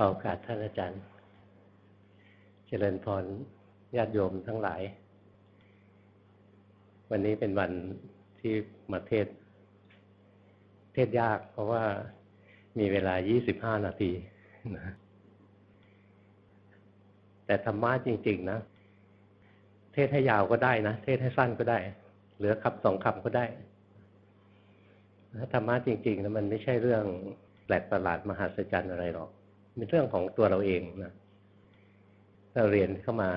ขอโอกาสท่านอาจารย์ เจริญพรญาติโยมทั้งหลาย วันนี้เป็นวันที่มาเทศ เทศยากเพราะว่ามีเวลา 25 นาทีแต่ธรรมะจริง ๆ นะ เทศให้ยาวก็ได้นะ เทศให้สั้นก็ได้ เหลือคำสองคำก็ได้ธรรมะจริงๆนะมันไม่ใช่เรื่องแปลกประหลาดมหัศจรรย์อะไรหรอก เป็นเรื่องของตัวเราเองนะเราเรียนเข้ามา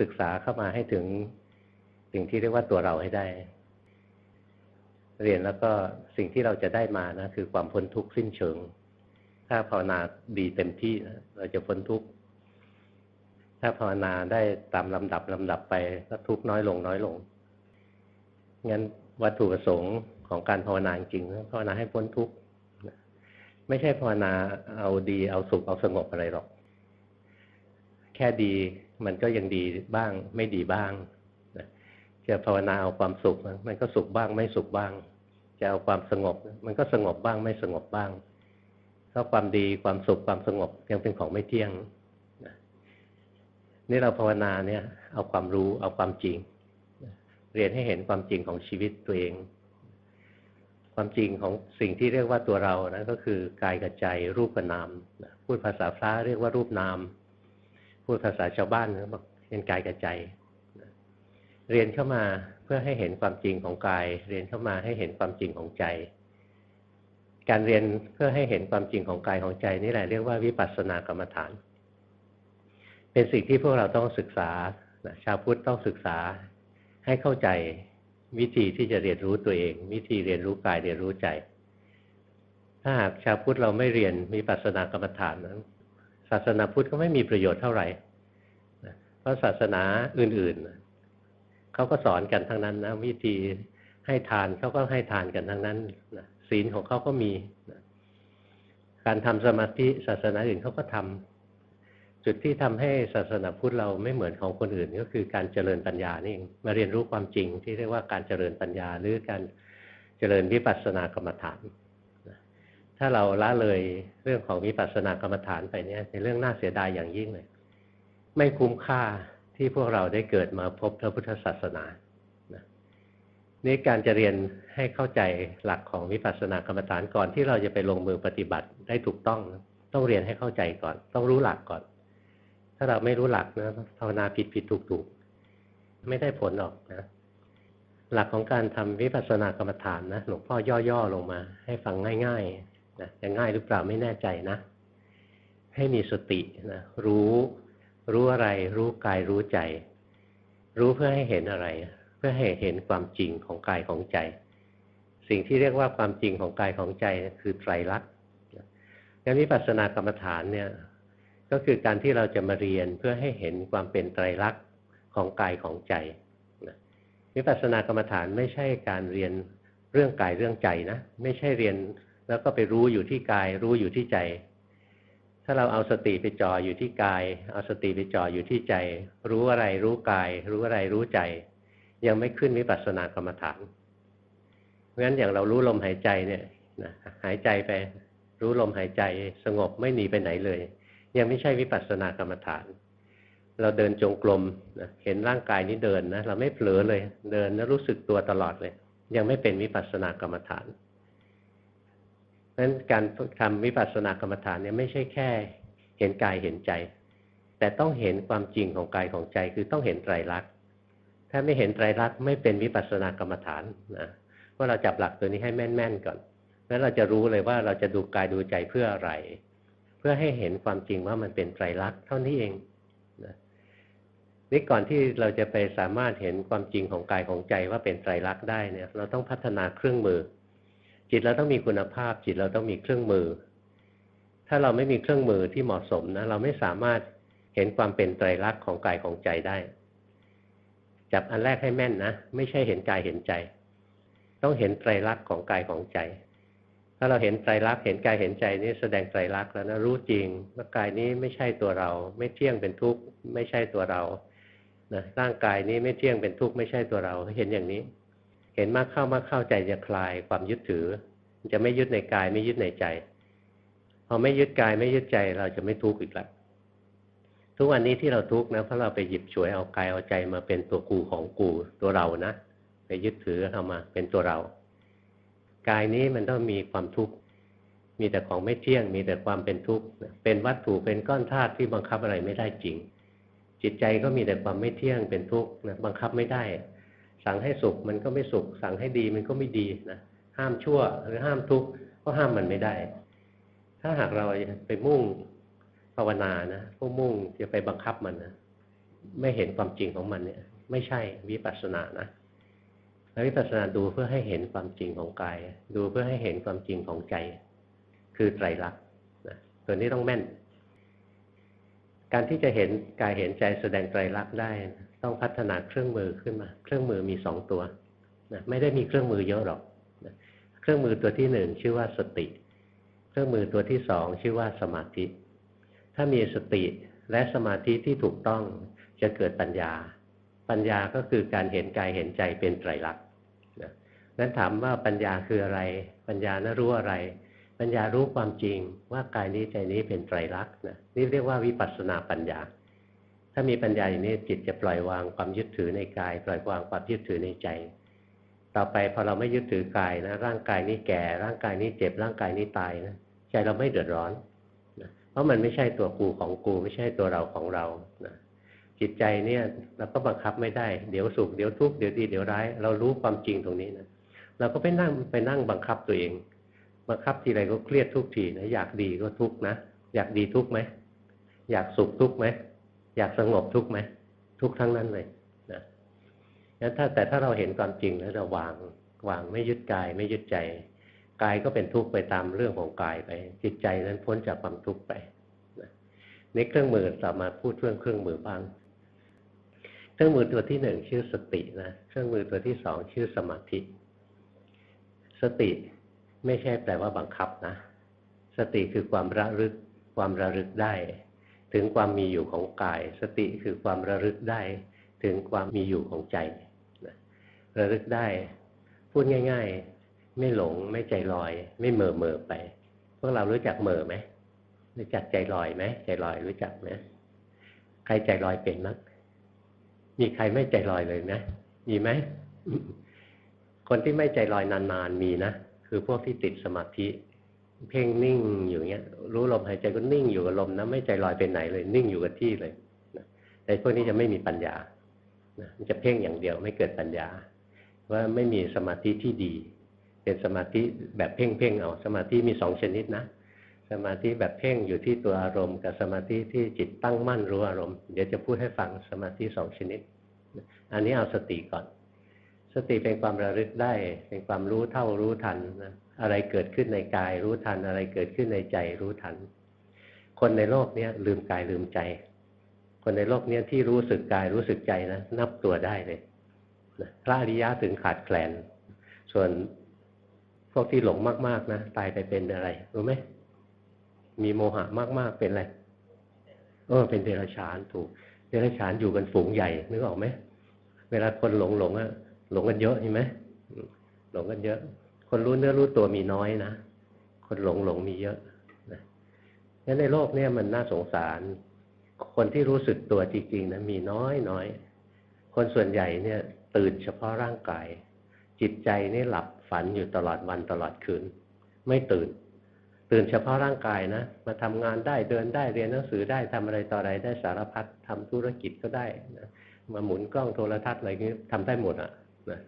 ศึกษาเข้ามาให้ถึงสิ่งที่เรียกว่าตัวเราให้ได้ เรียนแล้วก็สิ่งที่เราจะได้มานะคือความพ้นทุกข์สิ้นเชิง ถ้าภาวนาดีเต็มที่นะเราจะพ้นทุกข์ถ้าภาวนาได้ตามลำดับลำดับไปก็ทุกข์น้อยลงน้อยลง งั้นวัตถุประสงค์ของการภาวนาจริงภาวนาให้พ้นทุกข์ ไม่ใช่ภาวนาเอาดีเอาสุขเอาสงบอะไรหรอก แค่ดีมันก็ยังดีบ้าง ไม่ดีบ้างจะภาวนาเอาความสุข มันก็สุขบ้างไม่สุขบ้าง จะเอาความสงบ มันก็สงบบ้างไม่สงบบ้างเพราะความดีความสุขความสงบยังเป็นของไม่เที่ยงนี่เราภาวนาเนี่ย เอาความรู้เอาความจริง เรียนให้เห็นความจริงของชีวิตตัวเอง ความจริงของสิ่งที่เรียกว่าตัวเรานะก็คือกายกับใจรูปกับนามพูดภาษาพระเรียกว่ารูปนาม พูดภาษาชาวบ้านบอกเป็นกายกับใจ เรียนเข้ามาเพื่อให้เห็นความจริงของกาย เรียนเข้ามาให้เห็นความจริงของใจ การเรียนเพื่อให้เห็นความจริงของกายของใจนี่แหละเรียกว่าวิปัสสนากรรมฐาน เป็นสิ่งที่พวกเราต้องศึกษาชาวพุทธต้องศึกษาให้เข้าใจ วิธีที่จะเรียนรู้ตัวเอง วิธีเรียนรู้กายเรียนรู้ใจ ถ้าหากชาวพุทธเราไม่เรียนมีปัสนากรรมฐานนั้นศาสนาพุทธก็ไม่มีประโยชน์เท่าไหร่เพราะศาสนาอื่นๆเขาก็สอนกันทั้งนั้นนะวิธีให้ทานเขาก็ให้ทานกันทั้งนั้นศีลของเขาก็มีการทำสมาธิศาสนาอื่นเขาก็ทำ จุดที่ทำให้ศาสนาพุทธเราไม่เหมือนของคนอื่นก็คือการเจริญปัญญานี่เองมาเรียนรู้ความจริงที่เรียกว่าการเจริญปัญญา หรือการเจริญวิปัสสนากรรมฐาน ถ้าเราละเลยเรื่องของวิปัสสนากรรมฐานไปเนี่ยเป็นเรื่องน่าเสียดายอย่างยิ่งเลย ไม่คุ้มค่าที่พวกเราได้เกิดมาพบพระพุทธศาสนานี่การจะเรียนให้เข้าใจหลักของวิปัสสนากรรมฐานก่อนที่เราจะไปลงมือปฏิบัติได้ถูกต้อง ต้องเรียนให้เข้าใจก่อน ต้องรู้หลักก่อน ถ้าเราไม่รู้หลักนะภาวนาผิดผิดถูกถูกไม่ได้ผลหรอกนะหลักของการทำวิปัสสนากรรมฐานนะหลวงพ่อย่อๆลงมา ให้ฟังง่ายๆนะจะง่ายหรือเปล่าไม่แน่ใจนะ ให้มีสตินะรู้ รู้อะไร รู้กายรู้ใจ รู้เพื่อให้เห็นอะไร เพื่อให้เห็นความจริงของกายของใจ สิ่งที่เรียกว่าความจริงของกายของใจคือไตรลักษณ์งั้นวิปัสสนากรรมฐานเนี่ย ก็คือการที่เราจะมาเรียนเพื่อให้เห็นความเป็นไตรลักษณ์ของกายของใจวิปัสสนากรรมฐานไม่ใช่การเรียนเรื่องกายเรื่องใจนะ ไม่ใช่เรียนแล้วก็ไปรู้อยู่ที่กาย รู้อยู่ที่ใจ ถ้าเราเอาสติไปจ่ออยู่ที่กาย เอาสติไปจ่ออยู่ที่ใจ รู้อะไรรู้กาย รู้อะไรรู้ใจ ยังไม่ขึ้นวิปัสสนากรรมฐานเพราะฉะนั้นอย่างเรารู้ลมหายใจเนี่ยหายใจไป รู้ลมหายใจสงบไม่หนีไปไหนเลย ยังไม่ใช่วิปัสสนากรรมฐาน เราเดินจงกรมนะเห็นร่างกายนี้เดินนะเราไม่เผลอเลยเดินแล้วรู้สึกตัวตลอดเลย ยังไม่เป็นวิปัสสนากรรมฐานเพราะฉะนั้นการทำวิปัสสนากรรมฐานเนี่ยไม่ใช่แค่ เห็นกายเห็นใจ แต่ต้องเห็นความจริงของกายของใจคือต้องเห็นไตรลักษณ์ถ้าไม่เห็นไตรลักษณ์ไม่เป็นวิปัสสนากรรมฐานนะว่าเราจับหลักตัวนี้ให้แม่นๆก่อนแล้วเราจะรู้เลยว่าเราจะดูกายดูใจเพื่ออะไร เพื่อให้เห็นความจริงว่ามันเป็นไตรลักษณ์เท่านี้เองนะนี่ก่อนที่เราจะไปสามารถเห็นความจริงของกายของใจว่าเป็นไตรลักษณ์ได้เนี่ย เราต้องพัฒนาเครื่องมือ จิตเราต้องมีคุณภาพ จิตเราต้องมีเครื่องมือ ถ้าเราไม่มีเครื่องมือที่เหมาะสมนะเราไม่สามารถเห็นความเป็นไตรลักษณ์ของกายของใจได้จับอันแรกให้แม่นนะ ไม่ใช่เห็นกายเห็นใจ ต้องเห็นไตรลักษณ์ของกายของใจ ถ้าเราเห็นไตรลักษณ์เห็นกายเห็นใจนี่แสดงไตรลักษณ์แล้วนะรู้จริงว่ากายนี้ไม่ใช่ตัวเรา ไม่เที่ยงเป็นทุกข์ไม่ใช่ตัวเรานะร่างกายนี้ไม่เที่ยงเป็นทุกข์ไม่ใช่ตัวเรา เห็นอย่างนี้ เห็นมากเข้ามากเข้าใจจะคลายความยึดถือ จะไม่ยึดในกายไม่ยึดในใจ พอไม่ยึดกายไม่ยึดใจเราจะไม่ทุกข์อีกแล้วทุกวันนี้ที่เราทุกข์นะเพราะเราไปหยิบฉวยเอากายเอาใจมาเป็นตัวกูของกูตัวเรานะ ไปยึดถือเอามาเป็นตัวเรา กายนี้มันต้องมีความทุกข์มีแต่ของไม่เที่ยง มีแต่ความเป็นทุกข์เป็นวัตถุเป็นก้อนธาตุที่บังคับอะไรไม่ได้จริง จิตใจก็มีแต่ความไม่เที่ยงเป็นทุกข์นะบังคับไม่ได้ สั่งให้สุขมันก็ไม่สุข สั่งให้ดีมันก็ไม่ดีนะห้ามชั่วหรือห้ามทุกข์ก็ห้ามมันไม่ได้ ถ้าหากเราไปมุ่งภาวนานะพวกมุ่งจะไปบังคับมันนะไม่เห็นความจริงของมันเนี่ย ไม่ใช่วิปัสสนานะ วิปัสสนาดูเพื่อให้เห็นความจริงของกาย ดูเพื่อให้เห็นความจริงของใจ คือไตรลักษณ์นะตัวนี้ต้องแม่น การที่จะเห็นกายเห็นใจแสดงไตรลักษณ์ได้ต้องพัฒนาเครื่องมือขึ้นมา เครื่องมือมีสองตัวนะไม่ได้มีเครื่องมือเยอะหรอกนะเครื่องมือตัวที่หนึ่งชื่อว่าสติ เครื่องมือตัวที่สองชื่อว่าสมาธิ ถ้ามีสติและสมาธิที่ถูกต้องจะเกิดปัญญา ปัญญาก็คือการเห็นกายเห็นใจเป็นไตรลักษณ์ นั้นถามว่าปัญญาคืออะไร ปัญญานะรู้อะไร ปัญญารู้ความจริงว่ากายนี้ใจนี้เป็นไตรลักษณ์นะนี่เรียกว่าวิปัสสนาปัญญา ถ้ามีปัญญาอย่างนี้จิตจะปล่อยวางความยึดถือในกาย ปล่อยวางความยึดถือในใจ ต่อไปพอเราไม่ยึดถือกายนะร่างกายนี้แก่ ร่างกายนี้เจ็บร่างกายนี้ตายนะใจเราไม่เดือดร้อนนะเพราะมันไม่ใช่ตัวกูของกู ไม่ใช่ตัวเราของเรานะจิตใจเนี่ยเราก็บังคับไม่ได้ เดี๋ยวสุข เดี๋ยวทุกข์ เดี๋ยวดี เดี๋ยวร้าย เรารู้ความจริงตรงนี้นะ เราก็ไปนั่งไปนั่งบังคับตัวเอง บังคับทีไรก็เครียดทุกทีนะอยากดีก็ทุกนะอยากดีทุกไหมอยากสุขทุกไหมอยากสงบทุกไหมทุกทั้งนั้นเลยนะงั้นถ้าแต่ถ้าเราเห็นความจริงแล้วเราวางวางไม่ยึดกายไม่ยึดใจกายก็เป็นทุกข์ไปตามเรื่องของกายไป จิตใจนั้นพ้นจากความทุกข์ไปนี่เครื่องมือต่อมาพูดเรื่องเครื่องมือบ้าง เครื่องมือตัวที่หนึ่งชื่อสตินะ เครื่องมือตัวที่สองชื่อสมาธิ สติไม่ใช่แปลว่าบังคับนะ สติคือความระลึก ความระลึกได้ ถึงความมีอยู่ของกาย สติคือความระลึกได้ ถึงความมีอยู่ของใจระลึกได้ พูดง่าย ๆ ไม่หลงไม่ใจลอย ไม่เมอเมอไป พวกเรารู้จักเมอไหมรู้จักใจลอยไหมใจลอยรู้จักไหมใครใจลอยเป็นมั้งมีใครไม่ใจลอยเลยนะมีไหม คนที่ไม่ใจลอยนานๆมีนะคือพวกที่ติดสมาธิ เพ่งนิ่งอยู่เงี้ย รู้ลมหายใจก็นิ่งอยู่กับลมนะไม่ใจลอยไปไหนเลย นิ่งอยู่กับที่เลยแต่พวกนี้จะไม่มีปัญญานะมันจะเพ่งอย่างเดียวไม่เกิดปัญญา ว่าไม่มีสมาธิที่ดี เป็นสมาธิแบบเพ่งเพ่งเอาสมาธิมีสองชนิดนะสมาธิแบบเพ่งอยู่ที่ตัวอารมณ์ กับสมาธิที่จิตตั้งมั่นรู้อารมณ์เดี๋ยวจะพูดให้ฟังสมาธิสองชนิด อันนี้เอาสติก่อน สติเป็นความระลึกได้ เป็นความรู้เท่ารู้ทันนะอะไรเกิดขึ้นในกาย รู้ทัน อะไรเกิดขึ้นในใจ รู้ทัน คนในโลกนี้ลืมกายลืมใจ คนในโลกนี้ที่รู้สึกกายรู้สึกใจนะนับตัวได้เลยนะพระอริยะถึงขาดแคลน ส่วนพวกที่หลงมากๆนะตายไปเป็นอะไรรู้ไหมมีโมหะมากๆเป็นอะไรเออเป็นเดรัจฉานถูกเดรัจฉานอยู่กันฝูงใหญ่นึกออกไหมเวลาคนหลงหลงอะ หลงกันเยอะใช่ไหมหลงกันเยอะ คนรู้เนื้อรู้ตัวมีน้อยนะ คนหลงหลงมีเยอะนะงั้นในโลกเนี่ยมันน่าสงสาร คนที่รู้สึกตัวจริงๆนะมีน้อยน้อย คนส่วนใหญ่เนี่ย ตื่นเฉพาะร่างกาย จิตใจนี่หลับฝันอยู่ตลอดวันตลอดคืน ไม่ตื่น ตื่นเฉพาะร่างกายนะ มาทำงานได้เดินได้เรียนหนังสือได้ทำอะไรต่ออะไรได้สารพัดทำธุรกิจก็ได้นะมาหมุนกล้องโทรทัศน์อะไรนี้ทำได้หมดอะ่ะ นะ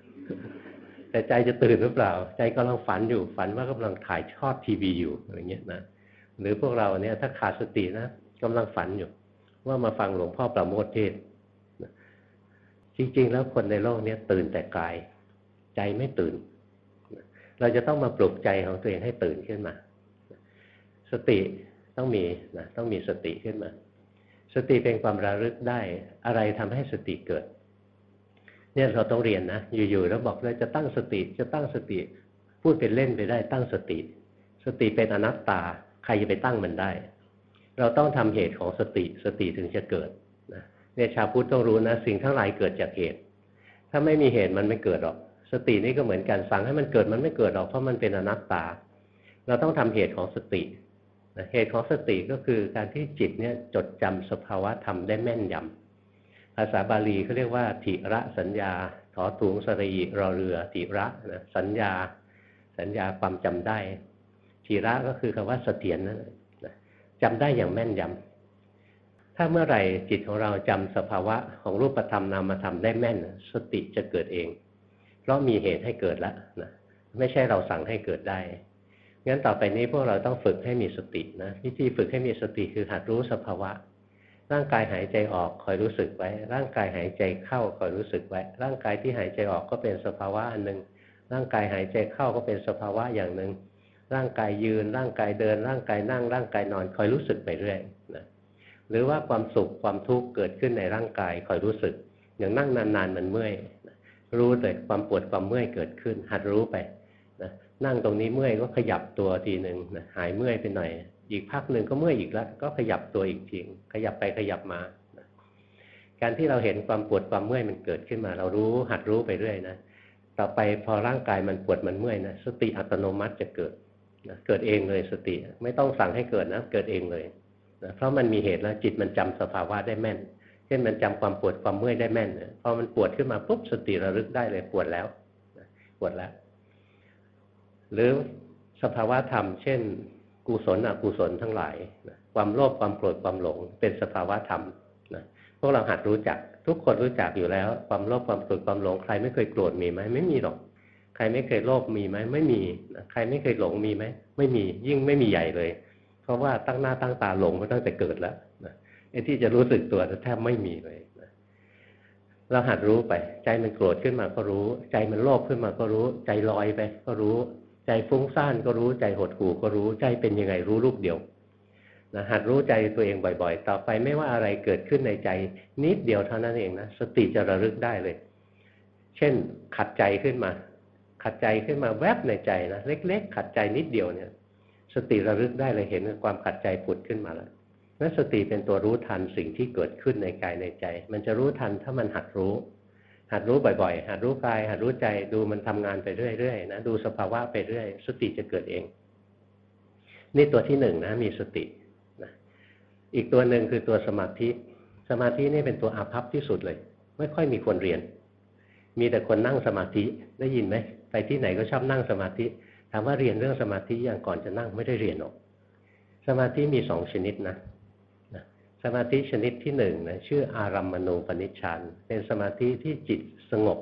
แต่ใจจะตื่นหรือเปล่า ใจกำลังฝันอยู่ฝันว่ากำลังถ่ายทอดทีวีอยู่อะไรเงี้ยนะหรือพวกเราเนี่ยถ้าขาดสตินะกำลังฝันอยู่ ว่ามาฟังหลวงพ่อประโมทเทศจริง ๆ แล้วคนในโลกนี้ตื่นแต่กาย ใจไม่ตื่น เราจะต้องมาปลุกใจของตัวเองให้ตื่นขึ้นมา สติต้องมีนะต้องมีสติขึ้นมา สติเป็นความระลึกได้ อะไรทำให้สติเกิด เนี่ยเราต้องเรียนนะ อยู่ๆแล้วบอกเลยจะตั้งสติ จะตั้งสติ พูดเป็นเล่นไปได้ตั้งสติ สติเป็นอนัตตา ใครจะไปตั้งมันได้ เราต้องทำเหตุของสติ สติถึงจะเกิดนะเนี่ยชาวพุทธต้องรู้นะ สิ่งทั้งหลายเกิดจากเหตุ ถ้าไม่มีเหตุมันไม่เกิดหรอก สตินี่ก็เหมือนกันสั่งให้มันเกิดมันไม่เกิดหรอกเพราะมันเป็นอนัตตา เราต้องทำเหตุของสติเหตุของสติก็คือการที่จิตเนี่ยจดจำสภาวะธรรมได้แม่นยำ ภาษาบาลีเขาเรียกว่าทิระสัญญาถอถุงสรีรอเรือทิระนะสัญญา สัญญาความจำได้ทิระก็คือคำว่าเสถียรนั่นะจำได้อย่างแม่นยำถ้าเมื่อไหร่จิตของเราจำสภาวะของรูปธรรมนามธรรมได้แม่น สติจะเกิดเอง เพราะมีเหตุให้เกิดแล้วนะไม่ใช่เราสั่งให้เกิดได้งั้นต่อไปนี้พวกเราต้องฝึกให้มีสตินะวิธีฝึกให้มีสติคือหัดรู้สภาวะ ร่างกายหายใจออกคอยรู้สึกไว้ ร่างกายหายใจเข้าคอยรู้สึกไว้ ร่างกายที่หายใจออกก็เป็นสภาวะอันหนึ่งร่างกายหายใจเข้าก็เป็นสภาวะอย่างหนึ่งร่างกายยืน ร่างกายเดิน ร่างกายนั่ง ร่างกายนอนคอยรู้สึกไปเรื่อยนะหรือว่าความสุขความทุกข์เกิดขึ้นในร่างกายคอยรู้สึก อย่างนั่งนานๆมันเมื่อยรู้แต่ความปวดความเมื่อยเกิดขึ้น หัดรู้ไปนั่งตรงนี้เมื่อยก็ขยับตัวทีหนึ่งนะหายเมื่อยไปหน่อย อีกพักหนึ่งก็เมื่อยอีกแล้ว ก็ขยับตัวอีกทีขยับไปขยับมา การที่เราเห็นความปวดความเมื่อยมันเกิดขึ้นมา เรารู้หัดรู้ไปเรื่อยนะต่อไปพอร่างกายมันปวดมันเมื่อยนะสติอัตโนมัติจะเกิดนะเกิดเองเลยสติ ไม่ต้องสั่งให้เกิดนะเกิดเองเลยนะเพราะมันมีเหตุแล้วจิตมันจำสภาวะได้แม่น เช่นมันจำความปวดความเมื่อยได้แม่นพอมันปวดขึ้นมาปุ๊บสติระลึกได้เลยปวดแล้วปวดแล้ว หรือสภาวะธรรม เช่น กุศลอกุศลทั้งหลายความโลภความโกรธความหลง เป็นสภาวะธรรมนะพวกเราหัดรู้จักทุกคนรู้จักอยู่แล้ว ความโลภความโกรธความหลง ใครไม่เคยโกรธมีไหมไม่มีหรอก ใครไม่เคยโลภมีไหมไม่มีใครไม่เคยหลงมีไหมไม่มียิ่งไม่มีใหญ่เลย เพราะว่าตั้งหน้าตั้งตาหลงมาตั้งแต่เกิดแล้วนะไอ้ที่จะรู้สึกตัวแทบไม่มีเลยนะเราหัดรู้ไป ใจมันโกรธขึ้นมาก็รู้ ใจมันโลภขึ้นมาก็รู้ ใจลอยไปก็รู้ ใจฟุ้งซ่านก็รู้ใจหดหู่ก็รู้ใจเป็นยังไงรู้ลูกเดียวนะหัดรู้ใจตัวเองบ่อย ๆ ต่อไปไม่ว่าอะไรเกิดขึ้นในใจ นิดเดียวเท่านั้นเองนะสติจะระลึกได้เลย เช่น ขัดใจขึ้นมา ขัดใจขึ้นมาแวบในใจนะเล็ก ๆ ขัดใจนิดเดียวเนี่ย สติระลึกได้เลยเห็นความขัดใจผุดขึ้นมาแล้วนั้นสติเป็นตัวรู้ทันสิ่งที่เกิดขึ้นในกายในใจ มันจะรู้ทันถ้ามันหัดรู้ หัดรู้บ่อยๆ หัดรู้กาย หัดรู้ใจ ดูมันทำงานไปเรื่อยๆนะ ดูสภาวะไปเรื่อย สติจะเกิดเอง นี่ตัวที่หนึ่งนะ มีสตินะอีกตัวหนึ่งคือตัวสมาธิ สมาธินี่เป็นตัวอาภัพที่สุดเลย ไม่ค่อยมีคนเรียน มีแต่คนนั่งสมาธิ ได้ยินไหม ไปที่ไหนก็ชอบนั่งสมาธิ ถามว่าเรียนเรื่องสมาธิอย่างก่อนจะนั่งไม่ได้เรียนหรอก สมาธิมีสองชนิดนะ สมาธิชนิดที่หนึ่งนะชื่ออารัมมณูปนิชฌานเป็นสมาธิที่จิตสงบ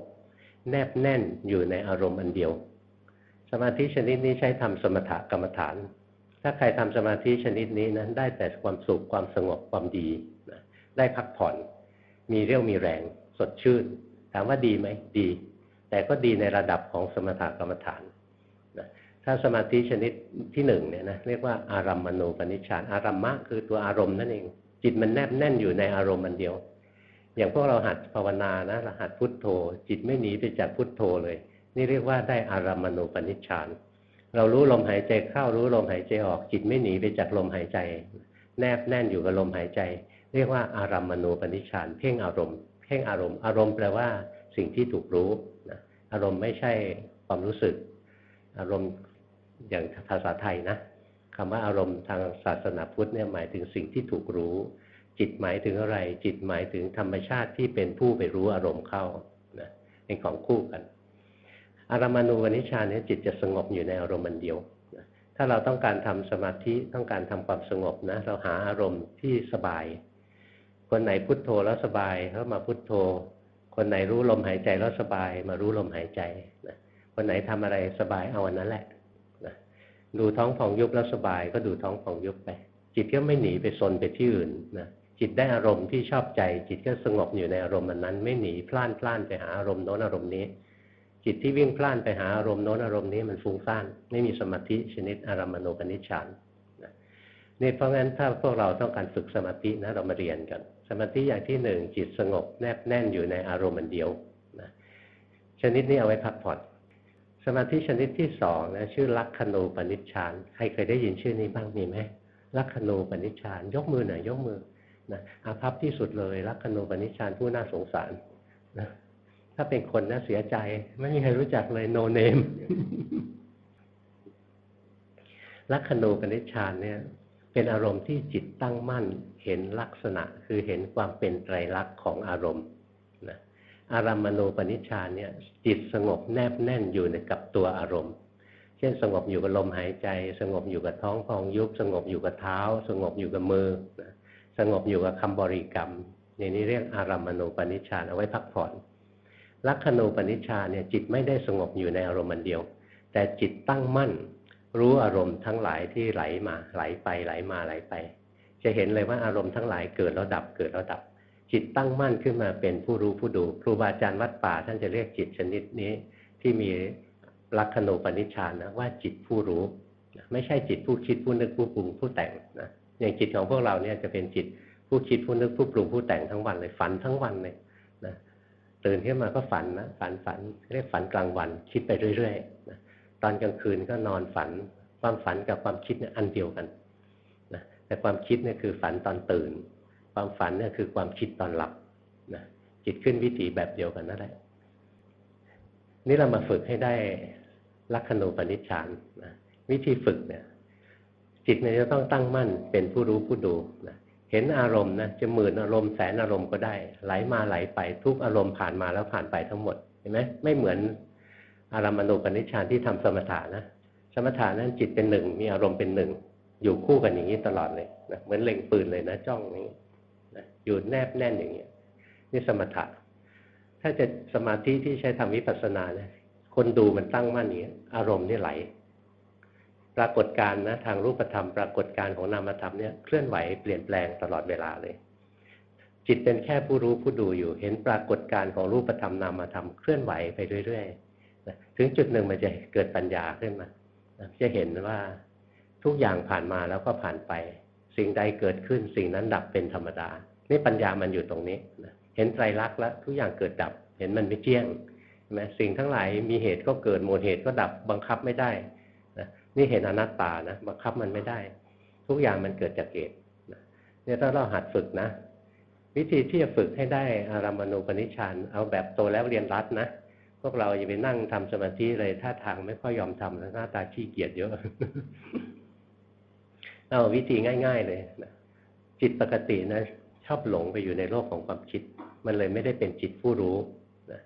แนบแน่นอยู่ในอารมณ์อันเดียว สมาธิชนิดนี้ใช้ทำสมถกรรมฐาน ถ้าใครทำสมาธิชนิดนี้นะได้แต่ความสุขความสงบความดีนะได้พักผ่อน มีเรี่ยวมีแรงสดชื่น ถามว่าดีไหมดี แต่ก็ดีในระดับของสมถกรรมฐานนะถ้าสมาธิชนิดที่หนึ่งเนี่ยนะเรียกว่าอารัมมณูปนิชฌานอารัมมะคือตัวอารมณ์นั่นเอง จิตมันแนบแน่นอยู่ในอารมณ์มันเดียว อย่างพวกเราหัดภาวนานะเราหัดพุทโธ จิตไม่หนีไปจากพุทโธเลย นี่เรียกว่าได้อารามณูปนิชฌานเรารู้ลมหายใจเข้ารู้ลมหายใจออก จิตไม่หนีไปจากลมหายใจ แนบแน่นอยู่กับลมหายใจ เรียกว่าอารามณูปนิชฌานเพ่งอารมณ์เพ่งอารมณ์อารมณ์แปลว่าสิ่งที่ถูกรู้นะอารมณ์ไม่ใช่ความรู้สึก อารมณ์อย่างภาษาไทยนะ คำว่าอารมณ์ทางศาสนาพุทธเนี่ยหมายถึงสิ่งที่ถูกรู้ จิตหมายถึงอะไร จิตหมายถึงธรรมชาติที่เป็นผู้ไปรู้อารมณ์เข้านะเป็นของคู่กัน อารมานูวนิชาเนี่ยจิตจะสงบอยู่ในอารมณ์เดียวนะถ้าเราต้องการทำสมาธิต้องการทำความสงบนะเราหาอารมณ์ที่สบาย คนไหนพุทโธแล้วสบายก็มาพุทโธ คนไหนรู้ลมหายใจแล้วสบาย มารู้ลมหายใจนะคนไหนทำอะไรสบายเอาอันนั้นแหละ ดูท้องผ่องยุบแล้วสบาย ก็ดูท้องผ่องยุบไป จิตก็ไม่หนีไปซนไปที่อื่นนะจิตได้อารมณ์ที่ชอบใจ จิตก็สงบอยู่ในอารมณ์นั้น ไม่หนีพล่านพล่านไปหาอารมณ์โน้นอารมณ์นี้ จิตที่วิ่งพล่านไปหาอารมณ์โน้นอารมณ์นี้มันฟุ้งซ่านไม่มีสมาธิชนิดอารมณูปนิชฌานนี่เพราะงั้นถ้าพวกเราต้องการฝึกสมาธินะเรามาเรียนกัน สมาธิอย่างที่หนึ่งจิตสงบแนบแน่นอยู่ในอารมณ์เดียวนะชนิดนี้เอาไว้พักผ่อน สมาธิชนิดที่สองนะชื่อลักขณูปนิชฌานใครเคยได้ยินชื่อนี้บ้างมีไหมลักขณูปนิชฌานยกมือหน่อยยกมือนะอาภัพที่สุดเลยลักขณูปนิชฌานผู้น่าสงสารนะถ้าเป็นคนน่าเสียใจ ไม่มีใครรู้จักเลยโนเนมลักขณูปนิชฌานเนี่ย เป็นอารมณ์ที่จิตตั้งมั่น เห็นลักษณะคือเห็นความเป็นไตรลักษณ์ของอารมณ์ อารามณูปนิชฌานเนี่ยจิตสงบแนบแน่นอยู่ในกับตัวอารมณ์ เช่นสงบอยู่กับลมหายใจ สงบอยู่กับท้องพองยุบ สงบอยู่กับเท้า สงบอยู่กับมือนะสงบอยู่กับคำบริกรรมในนี้เรียกอารามณูปนิชฌานเอาไว้พักผ่อนลักขณูปนิชฌานเนี่ยจิตไม่ได้สงบอยู่ในอารมณ์เดียว แต่จิตตั้งมั่น รู้อารมณ์ทั้งหลายที่ไหลมาไหลไปไหลมาไหลไป จะเห็นเลยว่าอารมณ์ทั้งหลายเกิดแล้วดับเกิดแล้วดับ จิตตั้งมั่นขึ้นมาเป็นผู้รู้ผู้ดูครูบาอาจารย์วัดป่า ท่านจะเรียกจิตชนิดนี้ที่มีลักขณูปนิชฌานนะว่าจิตผู้รู้ไม่ใช่จิตผู้คิดผู้นึกผู้ปรุงผู้แต่งนะอย่างจิตของพวกเราเนี่ยจะเป็นจิตผู้คิดผู้นึกผู้ปรุงผู้แต่งทั้งวันเลยฝันทั้งวันเลยนะตื่นขึ้นมาก็ฝันนะฝันฝันเรียกฝันกลางวันคิดไปเรื่อยๆนะตอนกลางคืนก็นอนฝัน ความฝันกับความคิดเนี่ยอันเดียวกันนะแต่ความคิดเนี่ยคือฝันตอนตื่น ความฝันเนี่ยคือความคิดตอนหลับนะจิตขึ้นวิถีแบบเดียวกันนั่นแหละนี่เรามาฝึกให้ได้ลักขณูปนิชฌานนะวิธีฝึกเนี่ย จิตเนี่ยจะต้องตั้งมั่นเป็นผู้รู้ผู้ดูนะเห็นอารมณ์นะจะหมื่นอารมณ์แสนอารมณ์ก็ได้ ไหลมาไหลไปทุกอารมณ์ผ่านมาแล้วผ่านไปทั้งหมดเห็นไหมไม่เหมือนอารามณูปนิชฌานที่ทำสมถะนะสมถะนั้นจิตเป็นหนึ่งมีอารมณ์เป็นหนึ่งอยู่คู่กันอย่างนี้ตลอดเลยนะเหมือนเล็งปืนเลยนะจ้องอย่างนี้ อยู่แนบแน่นอย่างนี้นี่สมถะ ถ้าจะสมาธิที่ใช้ทำวิปัสสนาเนี่ยคนดูมันตั้งมั่นอย่างนี้อารมณ์นี่ไหล ปรากฏการนะทางรูปธรรม ปรากฏการของนามธรรมเนี่ยเคลื่อนไหวเปลี่ยนแปลงตลอดเวลาเลย จิตเป็นแค่ผู้รู้ผู้ดูอยู่ เห็นปรากฏการของรูปธรรมนามธรรมเคลื่อนไหวไปเรื่อยๆถึงจุดหนึ่งมันจะเกิดปัญญาขึ้นมาจะเห็นว่าทุกอย่างผ่านมาแล้วก็ผ่านไป สิ่งใดเกิดขึ้นสิ่งนั้นดับเป็นธรรมดา นี่ปัญญามันอยู่ตรงนี้เห็นไตรลักษณ์แล้วทุกอย่างเกิดดับ เห็นมันไม่เที่ยงไหมสิ่งทั้งหลายมีเหตุก็เกิดหมดเหตุก็ดับบังคับไม่ได้นะนี่เห็นอนัตตานะบังคับมันไม่ได้ ทุกอย่างมันเกิดจากเหตุเนี่ยถ้าเราหัดฝึกนะ วิธีที่จะฝึกให้ได้อารามณูปนิชานเอาแบบโตแล้วเรียนรัดนะพวกเราอย่าไปนั่งทำสมาธิเลยท่าทางไม่ค่อยยอมทำแล้วหน้าตาขี้เกียจเยอะเอาวิธีง่าย ๆ เลยนะจิตปกตินะ อบหลงไปอยู่ในโลกของความคิด มันเลยไม่ได้เป็นจิตผู้รู้นะ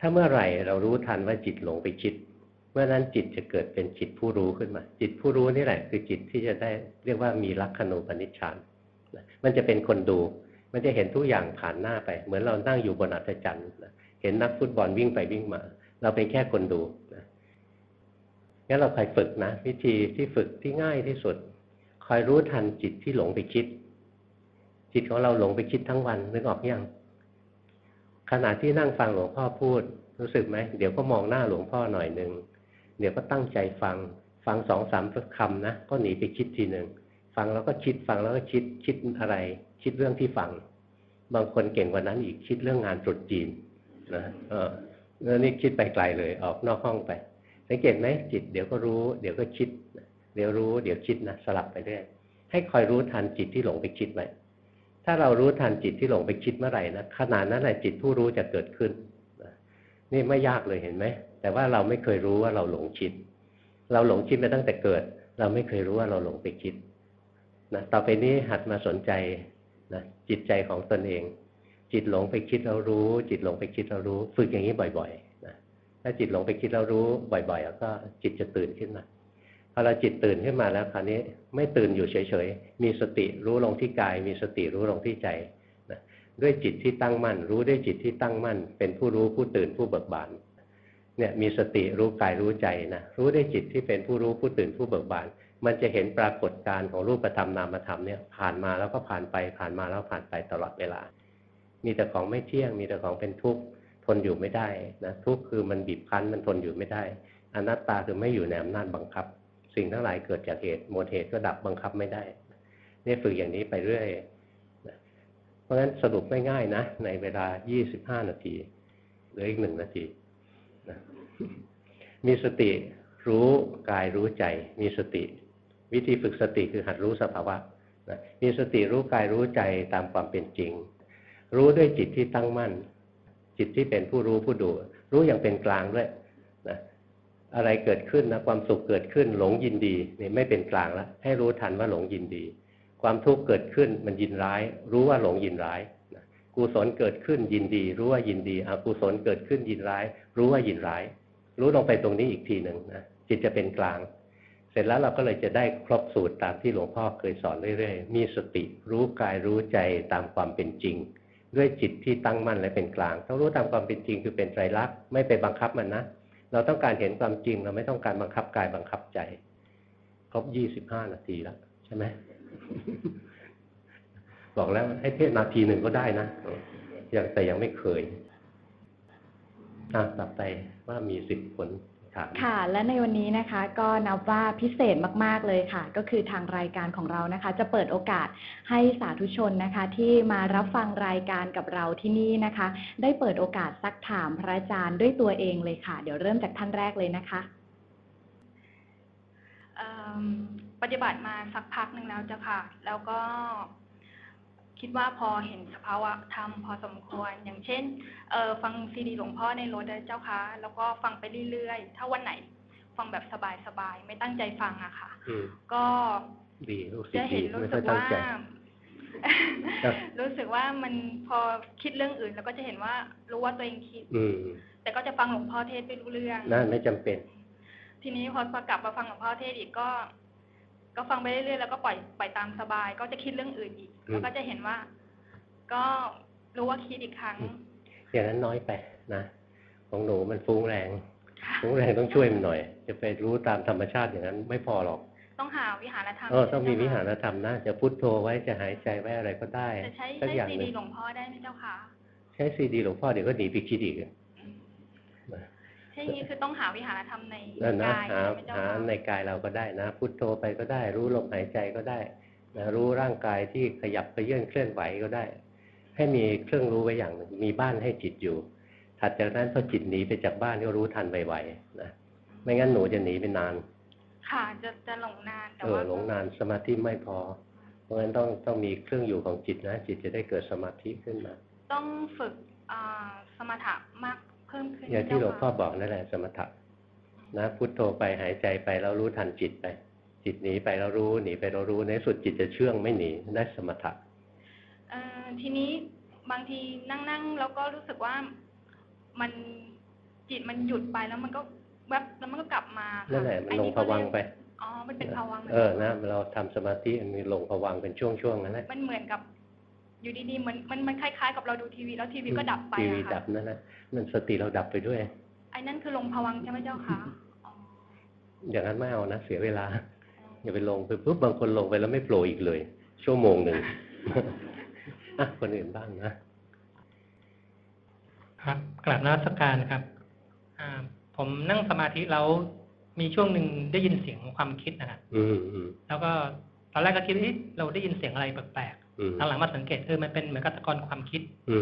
ถ้าเมื่อไหร่เรารู้ทันว่าจิตหลงไปคิด เมื่อนั้นจิตจะเกิดเป็นจิตผู้รู้ขึ้นมา จิตผู้รู้นี่แหละ คือจิตที่จะได้เรียกว่ามีลักขณูปนิชฌานมันจะเป็นคนดู มันจะเห็นทุกอย่างผ่านหน้าไป เหมือนเรานั่งอยู่บนอัศจรรย์เห็นนักฟุตบอลวิ่งไปวิ่งมา เราเป็นแค่คนดูนะงั้นเราคอยฝึกนะ วิธีที่ฝึกที่ง่ายที่สุด คอยรู้ทันจิตที่หลงไปคิด จิตของเราหลงไปคิดทั้งวันนึกออกอยังขณะที่นั่งฟังหลวงพ่อพูด รู้สึกไหมเดี๋ยวก็มองหน้าหลวงพ่อหน่อยหนึ่งเดี๋ยวก็ตั้งใจฟัง ฟังสองสามคำนะก็หนีไปคิดทีหนึ่งฟังแล้วก็คิดฟังแล้วก็คิดคิดอะไร คิดเรื่องที่ฟัง บางคนเก่งกว่านั้นอีกคิดเรื่องงานตรุษจีนนะเออแล้วนี่คิดไปไกลเลยออกนอกห้องไป สังเกตไหมจิต เดี๋ยวก็รู้ เดี๋ยวก็คิด เดี๋ยวรู้ เดี๋ยวคิดนะสลับไปเรื่อยให้คอยรู้ทันจิตที่หลงไปคิดไว้ ถ้าเรารู้ทันจิตที่หลงไปคิดเมื่อไหร่นะขนาดนั้นแหละจิตผู้รู้จะเกิดขึ้นนี่ไม่ยากเลยเห็นไหมแต่ว่าเราไม่เคยรู้ว่าเราหลงคิด เราหลงคิดมาตั้งแต่เกิด เราไม่เคยรู้ว่าเราหลงไปคิดนะต่อไปนี้หัดมาสนใจนะจิตใจของตนเอง จิตหลงไปคิดเรารู้ จิตหลงไปคิดเรารู้ ฝึกอย่างนี้บ่อยๆนะถ้าจิตหลงไปคิดเรารู้บ่อยๆแล้วก็จิตจะตื่นขึ้นมา พอเราจิตตื่นขึ้นมาแล้วคราวนี้ไม่ตื่นอยู่เฉยๆ มีสติรู้ลงที่กาย มีสติรู้ลงที่ใจนะด้วยจิตที่ตั้งมั่น รู้ด้วยจิตที่ตั้งมั่น เป็นผู้รู้ผู้ตื่นผู้เบิกบานเนี่ยมีสติรู้กายรู้ใจนะรู้ด้วยจิตที่เป็นผู้รู้ผู้ตื่นผู้เบิกบาน มันจะเห็นปรากฏการณ์ของรูปธรรมนามธรรมเนี่ยผ่านมาแล้วก็ผ่านไปผ่านมาแล้วผ่านไปตลอดเวลา มีแต่ของไม่เที่ยง มีแต่ของเป็นทุกข์ทนอยู่ไม่ได้นะทุกข์คือมันบีบคั้นมันทนอยู่ไม่ได้อนัตตาคือไม่อยู่ในอำนาจบังคับ สิ่งทั้งหลายเกิดจากเหตุ หมดเหตุก็ดับบังคับไม่ได้นี่ฝึกอย่างนี้ไปเรื่อยเพราะฉะนั้นสรุปง่ายๆนะ ในเวลา 25 นาทีเหลืออีกหนึ่งนาทีนะมีสติรู้กายรู้ใจ มีสติ วิธีฝึกสติคือหัดรู้สภาวะนะมีสติรู้กายรู้ใจตามความเป็นจริง รู้ด้วยจิตที่ตั้งมั่น จิตที่เป็นผู้รู้ผู้ดู รู้อย่างเป็นกลางด้วย อะไรเกิดขึ้นนะความสุขเกิดขึ้น หลงยินดีนี่ไม่เป็นกลางแล้วให้รู้ทันว่าหลงยินดี ความทุกข์เกิดขึ้นมันยินร้าย รู้ว่าหลงยินร้ายกุศลเกิดขึ้นยินดี รู้ว่ายินดีอกุศลเกิดขึ้นยินร้าย รู้ว่ายินร้าย รู้ลงไปตรงนี้อีกทีหนึ่งนะจิตจะเป็นกลาง เสร็จแล้วเราก็เลยจะได้ครบสูตรตามที่หลวงพ่อเคยสอนเรื่อยๆ มีสติ รู้กายรู้ใจตามความเป็นจริง ด้วยจิตที่ตั้งมั่นและเป็นกลาง ต้องรู้ตามความเป็นจริงคือเป็นไตรลักษณ์ไม่ไปบังคับมันนะ เราต้องการเห็นความจริงเราไม่ต้องการบังคับกายบังคับใจ ครบยี่สิบห้านาทีแล้วใช่ไหมบอกแล้วให้เทศนาทีหนึ่งก็ได้นะยังแต่ยังไม่เคยอะต่อไปว่ามีสิบผล ค่ะ และในวันนี้นะคะก็นับว่าพิเศษมาก ๆ เลยค่ะ ก็คือทางรายการของเรานะคะ จะเปิดโอกาสให้สาธุชนนะคะ ที่มารับฟังรายการกับเราที่นี่นะคะ ได้เปิดโอกาสซักถามพระอาจารย์ด้วยตัวเองเลยค่ะ เดี๋ยวเริ่มจากท่านแรกเลยนะคะปฏิบัติมาสักพักหนึ่งแล้วจ้ะค่ะ แล้วก็ คิดว่าพอเห็นสภาวะธรรมพอสมควร อย่างเช่นเออฟังซีดีหลวงพ่อในรถเจ้าคะแล้วก็ฟังไปเรื่อยๆ ถ้าวันไหนฟังแบบสบายๆ ไม่ตั้งใจฟังอะค่ะ ก็จะเห็นรู้สึกว่า รู้สึกว่ามันพอคิดเรื่องอื่น แล้วก็จะเห็นว่ารู้ว่าตัวเองคิดแต่ก็จะฟังหลวงพ่อเทศไม่รู้เรื่องนั่นไม่จำเป็น ทีนี้พอกลับมาฟังหลวงพ่อเทศอีกก็ ก็ฟังไปเรื่อยๆแล้วก็ปล่อยปล่อยตามสบาย ก็จะคิดเรื่องอื่นอีกแล้วก็จะเห็นว่า ก็รู้ว่าคิดอีกครั้งอย่างนั้นน้อยไปนะของหนูมันฟุ้งแรงฟุ้งแรงต้องช่วยมันหน่อย จะไปรู้ตามธรรมชาติอย่างนั้นไม่พอหรอก ต้องหาวิหารธรรมเออต้องมีวิหารธรรมนะจะพุทโธไว้จะหายใจไว้อะไรก็ได้จะใช้ใช้ซีดีหลวงพ่อได้ไหมเจ้าค่ะใช้ซีดีหลวงพ่อเดี๋ยวก็หนีไปคิดอีก ช่นี้คือต้องหาวิหารธรรมในกายหาหาในกายเราก็ได้นะ พุทโธไปก็ได้ รู้ลมหายใจก็ได้นะรู้ร่างกายที่ขยับไปเยื่อนเคลื่อนไหวก็ได้ ให้มีเครื่องรู้ไว้อย่างหนึ่งมีบ้านให้จิตอยู่ ถัดจากนั้นพอจิตหนีไปจากบ้านก็รู้ทันไวๆนะไม่งั้นหนูจะหนีไปนาน ค่ะจะจะหลงนานแต่ว่าหลงนานสมาธิไม่พอ เพราะฉะนั้นต้องต้องมีเครื่องอยู่ของจิตนะ จิตจะได้เกิดสมาธิขึ้นมา ต้องฝึกสมถะมาก พิ่มขึ้นอย่างที่หลวงพ่อบอกนั่นแหละ สมถะนะพุทโธไปหายใจไปแล้วรู้ทันจิตไป จิตหนีไปแล้วรู้หนีไปแล้วรู้ในสุดจิตจะเชื่องไม่หนีได้สมถะทีนี้บางทีนั่งๆแล้วก็รู้สึกว่ามันจิตมันหยุดไปแล้วมันก็แวบแล้วมันก็กลับมานั่นแหละมันลงผวังไปอ๋อมันเป็นผวังเออนะเราทำสมาธิมันมีลงผวังเป็นช่วงๆนั่นแหละมันเหมือนกับ อยู่ดีๆมันมันมันคล้ายๆ กับเราดูทีวีแล้วทีวีก็ดับไปทีวีดับนั่นแหละมันสติเราดับไปด้วยไอ้นั่นคือลงพวังใช่ไหมเจ้าคะอย่างนั้นไม่เอานะเสียเวลาอย่าไปลงไปปุ๊บบางคนลงไปแล้วไม่โผล่อีกเลย ชั่วโมงหนึ่งอะคนอื่นบ้างนะครับกลับนักการครับอ่าผมนั่งสมาธิแล้วมีช่วงหนึ่งได้ยินเสียงความคิดนะครับแล้วก็ตอนแรกก็คิดว่าเราได้ยินเสียงอะไรแปลก หลังๆมาสังเกตคือมันเป็นเหมือนกับตะกอนความคิด อื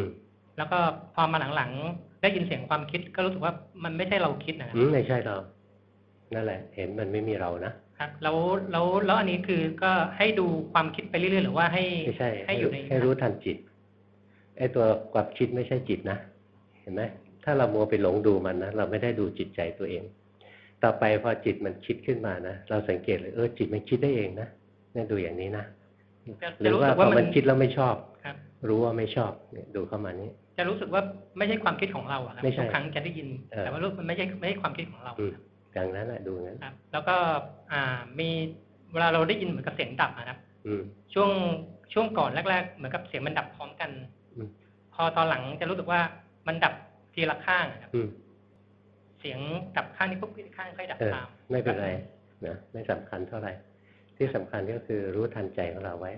แล้วก็พอมาหลังๆได้ยินเสียงความคิดก็รู้สึกว่ามันไม่ใช่เราคิดนะไม่ใช่เรานั่นแหละ เห็นมันไม่มีเรานะครับแล้วแล้วแล้วอันนี้คือก็ให้ดูความคิดไปเรื่อยๆหรือว่าให้ไม่ใช่ให้อยู่ในให้รู้ทันจิตไอ้ตัวความคิดไม่ใช่จิตนะเห็นไหมถ้าเรามัวไปหลงดูมันนะเราไม่ได้ดูจิตใจตัวเอง ต่อไปพอจิตมันคิดขึ้นมานะเราสังเกตเลยเออจิตมันคิดได้เองนะนี่ดูอย่างนี้นะ หรือว่าพอมันคิดแล้วไม่ชอบรู้ว่าไม่ชอบเนี่ยดูเข้ามานี้ จะรู้สึกว่าไม่ใช่ความคิดของเราอะครับทุกครั้งจะได้ยิน แต่ว่ารู้มันไม่ใช่ไม่ใช่ความคิดของเราอย่างนั้นแหละดูงั้นครับแล้วก็อ่ามีเวลาเราได้ยินเหมือนกับเสียงดับนะครับช่วงช่วงก่อนแรก ๆ เหมือนกับเสียงมันดับพร้อมกันพอตอนหลังจะรู้สึกว่ามันดับทีละข้างครับเสียงดับข้างนี้ปุ๊บข้างค่อยดับตามไม่เป็นไรนะไม่สำคัญเท่าไหร่ ที่สำคัญก็คือรู้ทันใจของเราไว้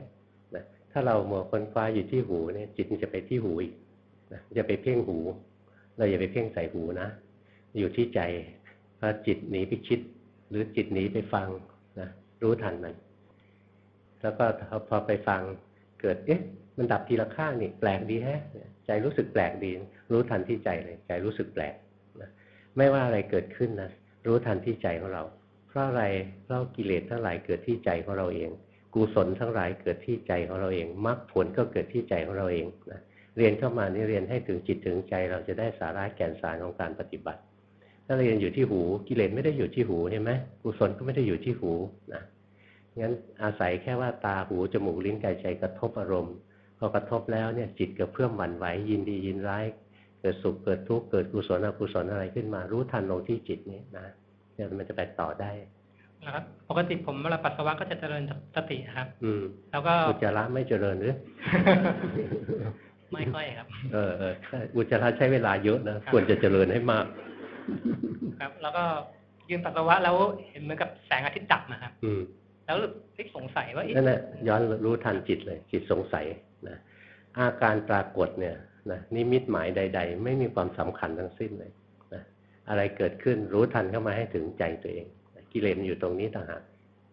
นะถ้าเราหมัวค้นคว้าอยู่ที่หูเนี่ยจิตมันจะไปที่หูอีกนะจะไปเพ่งหู เราอย่าไปเพ่งใส่หูนะ อยู่ที่ใจพอจิตหนีไปคิด หรือจิตหนีไปฟังนะรู้ทันมัน แล้วก็พอไปฟังเกิด เอ๊ะ มันดับทีละข้างนี่แปลกดีแฮะ ใจรู้สึกแปลกดี รู้ทันที่ใจเลย ใจรู้สึกแปลกนะไม่ว่าอะไรเกิดขึ้นนะรู้ทันที่ใจของเรา พราะอะไรเพราะกิเลสทั้งหลายเกิดที่ใจของเราเองกุศลทั้งหลายเกิดที่ใจของเราเองมรรคผลก็เกิดที่ใจของเราเองนะเรียนเข้ามานี่เรียนให้ถึงจิตถึงใจ เราจะได้สาระแก่นสารของการปฏิบัติ ถ้าเรียนอยู่ที่หูกิเลสไม่ได้อยู่ที่หูเห็นไหมกุศลก็ไม่ได้อยู่ที่หูนะงั้นอาศัยแค่ว่าตาหูจมูกลิ้นกายใจกระทบอารมณ์พอกระทบแล้วเนี่ยจิตกระเพื่อมหวั่นไหวยินดียินร้ายเกิดสุขเกิดทุกข์เกิดกุศลอกุศลอะไรขึ้นมารู้ทันลงที่จิตนี้นะ เนี่ยมันจะไปต่อได้นะครับปกติผมเวลาปัสสาวะก็จะเจริญสติครับ อืม แล้วก็อุจจาระไม่เจริญหรือ ไม่ค่อยครับ เออเออใช่อุจจาระใช้เวลาเยอะนะควรจะเจริญให้มาก ครับ แล้วก็ยืนปัสสาวะแล้วเห็นเหมือนกับแสงอาทิตย์ดับนะครับ อืม แล้วรู้สึกสงสัยว่าเอ๊ะนั่นแหละย้อนรู้ทันจิตเลย จิตสงสัยนะอาการปรากฏเนี่ยนะนิมิตหมายใด ๆ ไม่มีความสำคัญทั้งสิ้นเลยนะ อะไรเกิดขึ้นรู้ทันเข้ามาให้ถึงใจตัวเองนะกิเลสมันอยู่ตรงนี้ต่างหาก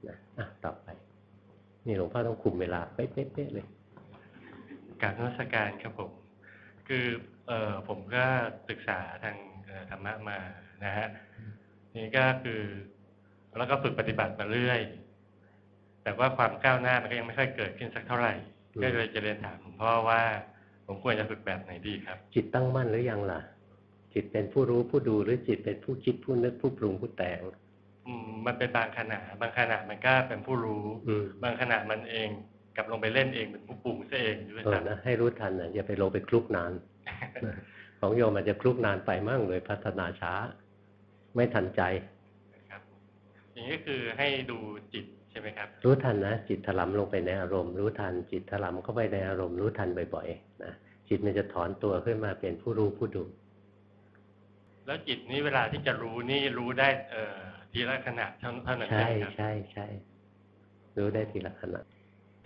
นะอะต่อไป นี่หลวงพ่อต้องคุมเวลาเป๊ะๆเลยกรารนมัสการครับผม คือเออผมก็ศึกษาทางเอ่อธรรมะมานะฮะนี่ก็คือ แล้วก็ฝึกปฏิบัติมาเรื่อย แต่ว่าความก้าวหน้ามันก็ยังไม่ค่อยเกิดขึ้นสักเท่าไหร่อืมก็เลยจะเรียนถามหลวงพ่อว่า ผมควรจะฝึกแบบไหนดีครับ จิตตั้งมั่นหรือยังล่ะ จิตเป็นผู้รู้ผู้ดูหรือจิตเป็นผู้คิดผู้นึกผู้ปรุงผู้แต่งอืมมันเป็นบางขณะ บางขณะมันก็เป็นผู้รู้อืมบางขณะมันเองกลับลงไปเล่นเองเป็นผู้ปรุงซะเองด้วยเออซ้ำนะให้รู้ทันนะอย่าไปลงไปคลุกนาน ของโยมอาจจะคลุกนานไปมั่งเลยพัฒนาช้า ไม่ทันใจครับอย่างนี้ก็คือให้ดูจิตใช่ไหมครับ รู้ทันนะจิตถลำลงไปในอารมณ์รู้ทัน จิตถลำเข้าไปในอารมณ์รู้ทันบ่อยๆนะจิตมันจะถอนตัวขึ้นมาเป็นผู้รู้ผู้ดู แล้วจิตนี้เวลาที่จะรู้นี่รู้ได้ เอ่อทีละขณะเท่านั้นใช่ใช่ใช่รู้ได้ทีละขณะ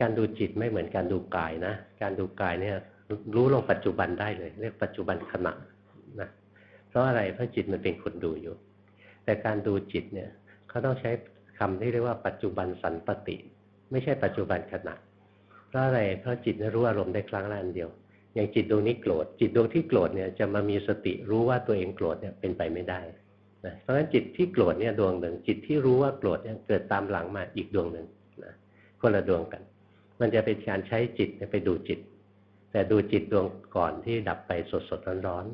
การดูจิตไม่เหมือนการดูกายนะการดูกายเนี่ย รู้ลงปัจจุบันได้เลย เรียกปัจจุบันขณะนะเพราะอะไรเพราะจิตมันเป็นคนดูอยู่ แต่การดูจิตเนี่ยเขาต้องใช้คำที่เรียกว่าปัจจุบันสันตติ ไม่ใช่ปัจจุบันขณะเพราะอะไรเพราะจิตเนี่ยรู้อารมณ์ได้ครั้งละอันเดียว อย่างจิตดวงนี้โกรธ จิตดวงที่โกรธเนี่ยจะมามีสติรู้ว่าตัวเองโกรธเนี่ยเป็นไปไม่ได้นะเพราะฉะนั้นจิตที่โกรธเนี่ยดวงหนึ่งจิตที่รู้ว่าโกรธเนี่ยเกิดตามหลังมาอีกดวงหนึ่งนะคนละดวงกัน มันจะเป็นการใช้จิตเนี่ยไปดูจิต แต่ดูจิตดวงก่อนที่ดับไปสดสดร้อนร้อน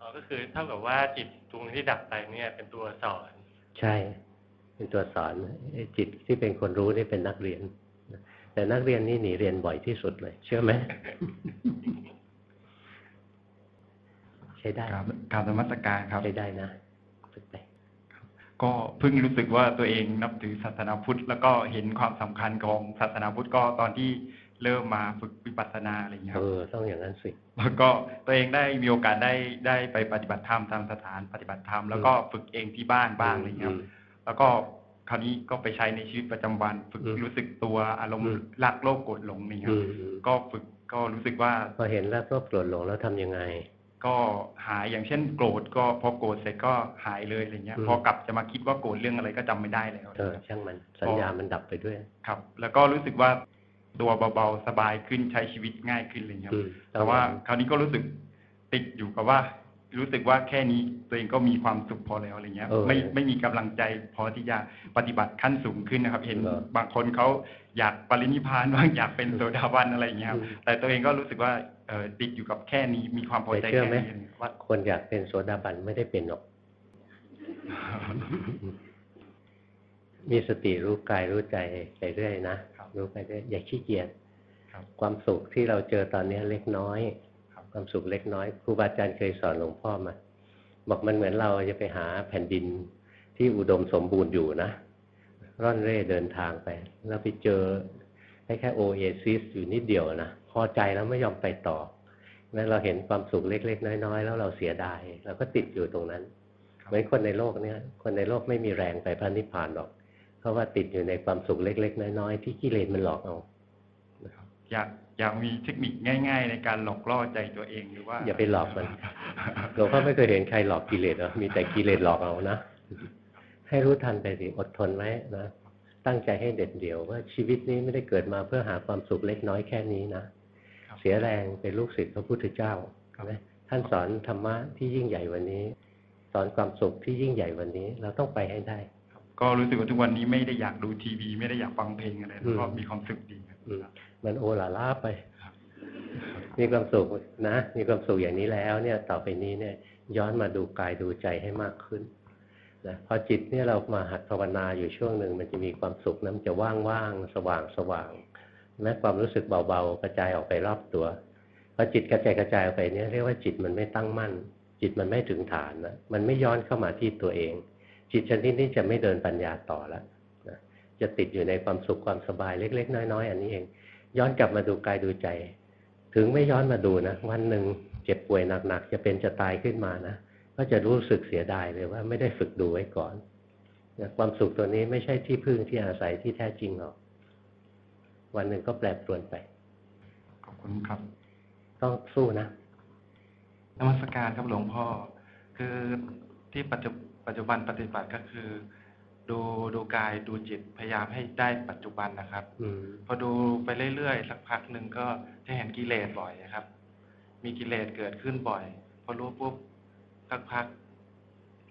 อ๋อก็คือเท่ากับว่าจิตดวงที่ดับไปเนี่ย เป็นตัวสอนๆใช่ เป็นตัวสอนไอ้จิตที่เป็นคนรู้นี่เป็นนักเรียน แต่นักเรียนนี่หนีเรียนบ่อยที่สุดเลย เชื่อไหมใช้ได้ครับการธรรมสการครับใช้ได้นะฝึกไปก็เพิ่งรู้สึกว่าตัวเองนับถือศาสนาพุทธ แล้วก็เห็นความสำคัญของศาสนาพุทธก็ตอนที่เริ่มมาฝึกวิปัสสนาอะไรอย่างเงี้ยคเอรับอต้องอย่างนั้นสิแล้วก็ตัวเองได้มีโอกาสได้ได้ไปปฏิบัติธรรมตามสถานปฏิบัติธรรมแล้วก็ฝึกเองที่บ้านบ้างอะไรอย่างเงี้ยครับมแล้วก็ คราวนี้ก็ไปใช้ในชีวิตประจำวัน ฝึกอืมรู้สึกตัวอารมณ์อืมรักโลภโกรธหลงนี่ครัอืบมอืมก็ฝึกก็รู้สึกว่าพอเห็นแล้วก็โกรธหลงแล้วทำยังไง ก็หายอย่างเช่นโกรธก็พอโกรธเสร็จก็หายเลยอะไรเงี้ยอืมพอกลับจะมาคิดว่าโกรธเรื่องอะไรก็จำไม่ได้แล้วเออช่างมันสัญญามันดับไปด้วย ครับ แล้วก็รู้สึกว่าตัวเบาๆสบายขึ้นใช้ชีวิตง่ายขึ้นอะไรเงี้ยอืมแต่ว่าคราวนี้ก็รู้สึกติดอยู่กับว่า รู้สึกว่าแค่นี้ตัวเองก็มีความสุขพอแล้วอะไรเงี้ยเออไม่ไม่มีกำลังใจพอที่จะปฏิบัติขั้นสูงขึ้นนะครับ เห็นเหรอบางคนเขาอยากปรินิพพานบ้างอยากเป็นโสดาบันอะไรเงี้ยครับอืมแต่ตัวเองก็รู้สึกว่าเออติดอยู่กับแค่นี้มีความพอใจแต่เชื่อแค่ไหมนี้ว่าคนอยากเป็นโสดาบันไม่ได้เป็นหรอก มีสติรู้กายรู้ใจไปเรื่อยนะครับรู้ไปเรื่อยอย่าขี้เกียจครับความสุขที่เราเจอตอนนี้เล็กน้อย ความสุขเล็กน้อย ครูบาอาจารย์เคยสอนหลวงพ่อมาบอกมันเหมือนเราจะไปหาแผ่นดินที่อุดมสมบูรณ์อยู่นะ ร่อนเร่เดินทางไป แล้วไปเจอแค่แค่โอเอซิสอยู่นิดเดียวนะพอใจแล้วไม่ยอมไปต่อนั้นเราเห็นความสุขเล็ก ๆ น้อย ๆ แล้วเราเสียดายเราก็ติดอยู่ตรงนั้นเหมือนคนในโลกเนี่ย คนในโลกไม่มีแรงไปพระนิพพานหรอก เพราะว่าติดอยู่ในความสุขเล็ก ๆ น้อย ๆ ที่กิเลสมันหลอกเอาอยาก อยากมีเทคนิคง่าย ๆ ในการหลอกล่อใจตัวเองหรือว่า อย่าไปหลอกมันหลวงพ่อไม่เคยเห็นใครหลอกกิเลสหรอกมีแต่กิเลสหลอกเอานะให้รู้ทันไปสิอดทนไว้นะตั้งใจให้เด็ดเดี่ยวว่าชีวิตนี้ไม่ได้เกิดมาเพื่อหาความสุขเล็กน้อยแค่นี้นะครับเสียแรงเป็นลูกศิษย์พระพุทธเจ้าครับนะท่านสอนธรรมะที่ยิ่งใหญ่วันนี้ สอนความสุขที่ยิ่งใหญ่วันนี้ เราต้องไปให้ได้ครับก็รู้สึกว่าทุกวันนี้ไม่ได้อยากดูทีวี ไม่ได้อยากฟังเพลงอะไรแล้วก็อืมมีความสุขดีครับอื มมันโอลาล่าไปครับมีความสุขนะ มีความสุขอย่างนี้แล้วเนี่ยต่อไปนี้เนี่ย ย้อนมาดูกายดูใจให้มากขึ้นนะพอจิตเนี่ยเรามาหัดภาวนาอยู่ช่วงหนึ่งมันจะมีความสุขนะมันจะว่างๆสว่างสว่างแม้ความรู้สึกเบาๆกระจายออกไปรอบตัวพอจิตกระจายกระจายออกไปเนี่ยเรียกว่าจิตมันไม่ตั้งมั่น จิตมันไม่ถึงฐานนะมันไม่ย้อนเข้ามาที่ตัวเอง จิตชนิดนี้จะไม่เดินปัญญาต่อแล้วนะจะติดอยู่ในความสุขความสบายเล็ก ๆ น้อยๆอันนี้เอง ย้อนกลับมาดูกายดูใจ ถึงไม่ย้อนมาดูนะวันหนึ่งเจ็บป่วยหนักๆจะเป็นจะตายขึ้นมานะก็จะรู้สึกเสียดายเลยว่าไม่ได้ฝึกดูไว้ก่อนนะความสุขตัวนี้ไม่ใช่ที่พึ่งที่อาศัยที่แท้จริงหรอก วันหนึ่งก็แปรปรวนไป ขอบคุณครับ ต้องสู้นะนมัสการครับหลวงพ่อ คือที่ปัจจุปัจจุบันปฏิบัติก็คือ ดูดูกายดูจิตพยายามให้ได้ปัจจุบันนะครับอืมพอดูไปเรื่อยๆสักพักหนึ่งก็จะเห็นกิเลสบ่อยนะครับ มีกิเลสเกิดขึ้นบ่อย พอรู้ปุ๊บสักพัก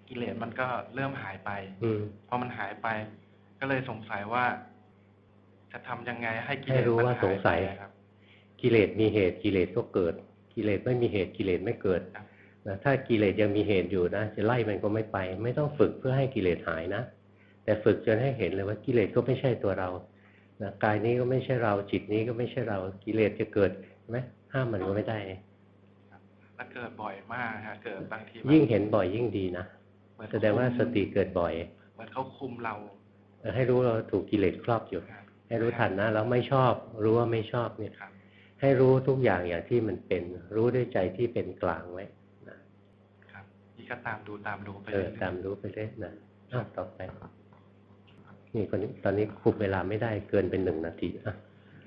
กิเลสมันก็เริ่มหายไป อืมพอมันหายไป ก็เลยสงสัยว่า จะทำยังไงให้กิเลให้สรู้มันว่าหายสงสัยไปครับ กิเลสมีเหตุกิเลสก็เกิด กิเลสไม่มีเหตุกิเลสไม่เกิดครับนะถ้ากิเลสยังมีเหตุอยู่นะจะไล่มันก็ไม่ไป ไม่ต้องฝึกเพื่อให้กิเลสหายนะ แต่ฝึกจนให้เห็นเลยว่ากิเลสก็ไม่ใช่ตัวเรานะกายนี้ก็ไม่ใช่เรา จิตนี้ก็ไม่ใช่เรา กิเลสจะเกิดใช่ไหมห้ามมันก็ไม่ได้แล้วเกิดบ่อยมากฮะเกิดบางทีแบบยิ่งเห็นบ่อยยิ่งดีนะเหมือนแสดงว่าสติเกิดบ่อยเหมือนเขาคุมเราเออให้รู้เราถูกกิเลสครอบอยู่ครับให้รู้ทันนะแล้วไม่ชอบ รู้ว่าไม่ชอบเนี่ยครับให้รู้ทุกอย่างอย่างที่มันเป็น รู้ด้วยใจที่เป็นกลางไว้นะครับนี่ก็ตามดูตามดูไปเออเรื่อยๆตามรู้ไปเรื่อยนะอ้าวต่อไป นี่คนนี้ตอนนี้คุมเวลาไม่ได้เกินเป็นหนึ่งนาทีอะ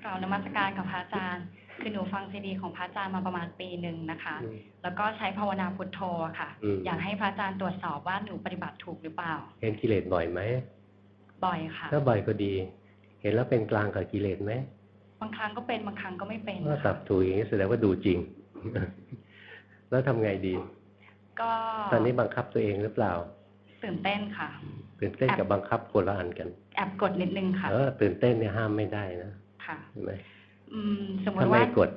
กล่าวนมัสการกับพระอาจารย์ คือหนูฟังซีดีของพระอาจารย์มาประมาณปีหนึ่งนะคะอืมแล้วก็ใช้ภาวนาพุทโธอะค่ะอืมอยากให้พระอาจารย์ตรวจสอบว่าหนูปฏิบัติถูกหรือเปล่า เห็นกิเลสบ่อยไหม บ่อยค่ะ ถ้าบ่อยก็ดี เห็นแล้วเป็นกลางกับกิเลสไหม บางครั้งก็เป็นบางครั้งก็ไม่เป็นถ้านะตัคะบถูกอย่างนี้แสดงว่าดูจริง แล้วทำไงดี ก็ ตอนนี้บังคับตัวเองหรือเปล่า ตื่นเต้นค่ะ ตื่นเต้นกับบังคับคนละอันกัน แอบกดนิดนึงค่ะ เออตื่นเต้นเนี่ยห้ามไม่ได้นะ ค่ะเห็นไหมอืมสมมถ้าติไม่ว่ากด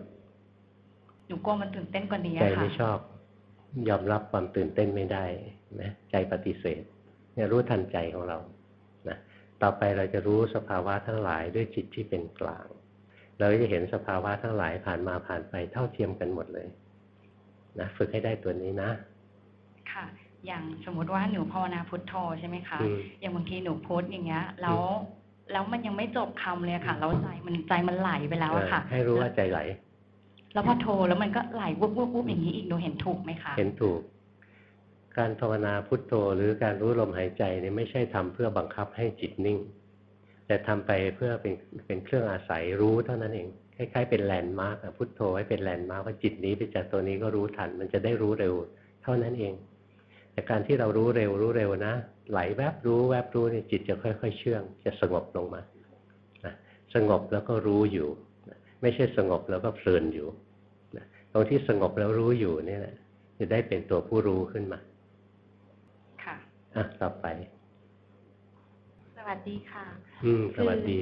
หนูกลัวมันตื่นเต้นกว่านี้ใจอะค่ะไม่ชอบ ยอมรับความตื่นเต้นไม่ได้นะใจปฏิเสธ เนี่ยรู้ทันใจของเรานะต่อไปเราจะรู้สภาวะทั้งหลายด้วยจิตที่เป็นกลาง เราก็จะเห็นสภาวะทั้งหลายผ่านมาผ่านไปเท่าเทียมกันหมดเลย นะฝึกให้ได้ตัวนี้นะ ค่ะ อย่างสมมุติว่าหนูภาวนาพุทโธใช่ไหมคะอืมอย่างบางทีหนูพุทอย่างเงี้ย แล้วแล้วมันยังไม่จบคำเลยอะค่ะ แล้วใจมันใจมันไหลไปแล้วอะค่ะเออให้รู้ว่าใจไหล แล้วพอโทรแล้วมันก็ไหลวุบวุบวุบอย่างนี้อีกหนูเห็นถูกไหมคะ เห็นถูก การภาวนาพุทโธหรือการรู้ลมหายใจเนี่ยไม่ใช่ทำเพื่อบังคับให้จิตนิ่ง แต่ทำไปเพื่อเป็นเป็นเครื่องอาศัยรู้เท่านั้นเอง คล้ายๆเป็น landmark พุทโธไว้เป็น landmark ว่าจิตนี้ไปจากตัวนี้ก็รู้ทัน มันจะได้รู้เร็ว เท่านั้นเอง แต่การที่เรารู้เร็วรู้เร็วนะ ไหลแวบรู้แวบรู้เนี่ยจิตจะค่อย ๆ เชื่อง จะสงบลงมานะสงบแล้วก็รู้อยู่นะไม่ใช่สงบแล้วก็เพลินอยู่นะตรงที่สงบแล้วรู้อยู่เนี่ยแหละจะได้เป็นตัวผู้รู้ขึ้นมา ค่ะอะต่อไป สวัสดีค่ะ อืม สวัสดี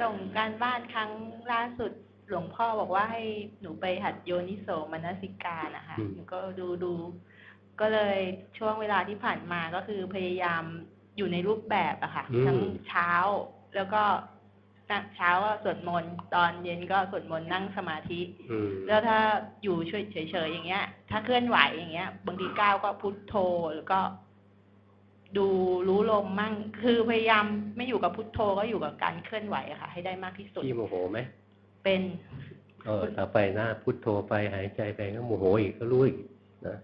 ส่งการบ้านครั้งล่าสุดหลวงพ่อบอกว่าให้หนูไปหัดโยนิโสมนสิการนะคะอืมหนูก็ดูดู ก็เลยช่วงเวลาที่ผ่านมาก็คือพยายามอยู่ในรูปแบบอะค่ะ ทั้งเช้าแล้วก็เช้าก็สวดมนต์ตอนเย็นก็สวดมนต์นั่งสมาธิอืมแล้วถ้าอยู่เฉยๆอย่างเงี้ย ถ้าเคลื่อนไหวอย่างเงี้ย บางทีก้าวก็พุทโธแล้วก็ ดูรู้ลมมั่ง คือพยายามไม่อยู่กับพุทโธก็อยู่กับการเคลื่อนไหวอะค่ะ ให้ได้มากที่สุดขี้โมโหไหมเป็น เออต่อไปหน้าพุทโธไปหายใจไปก็โมโหอีกก็รู้อีกนะ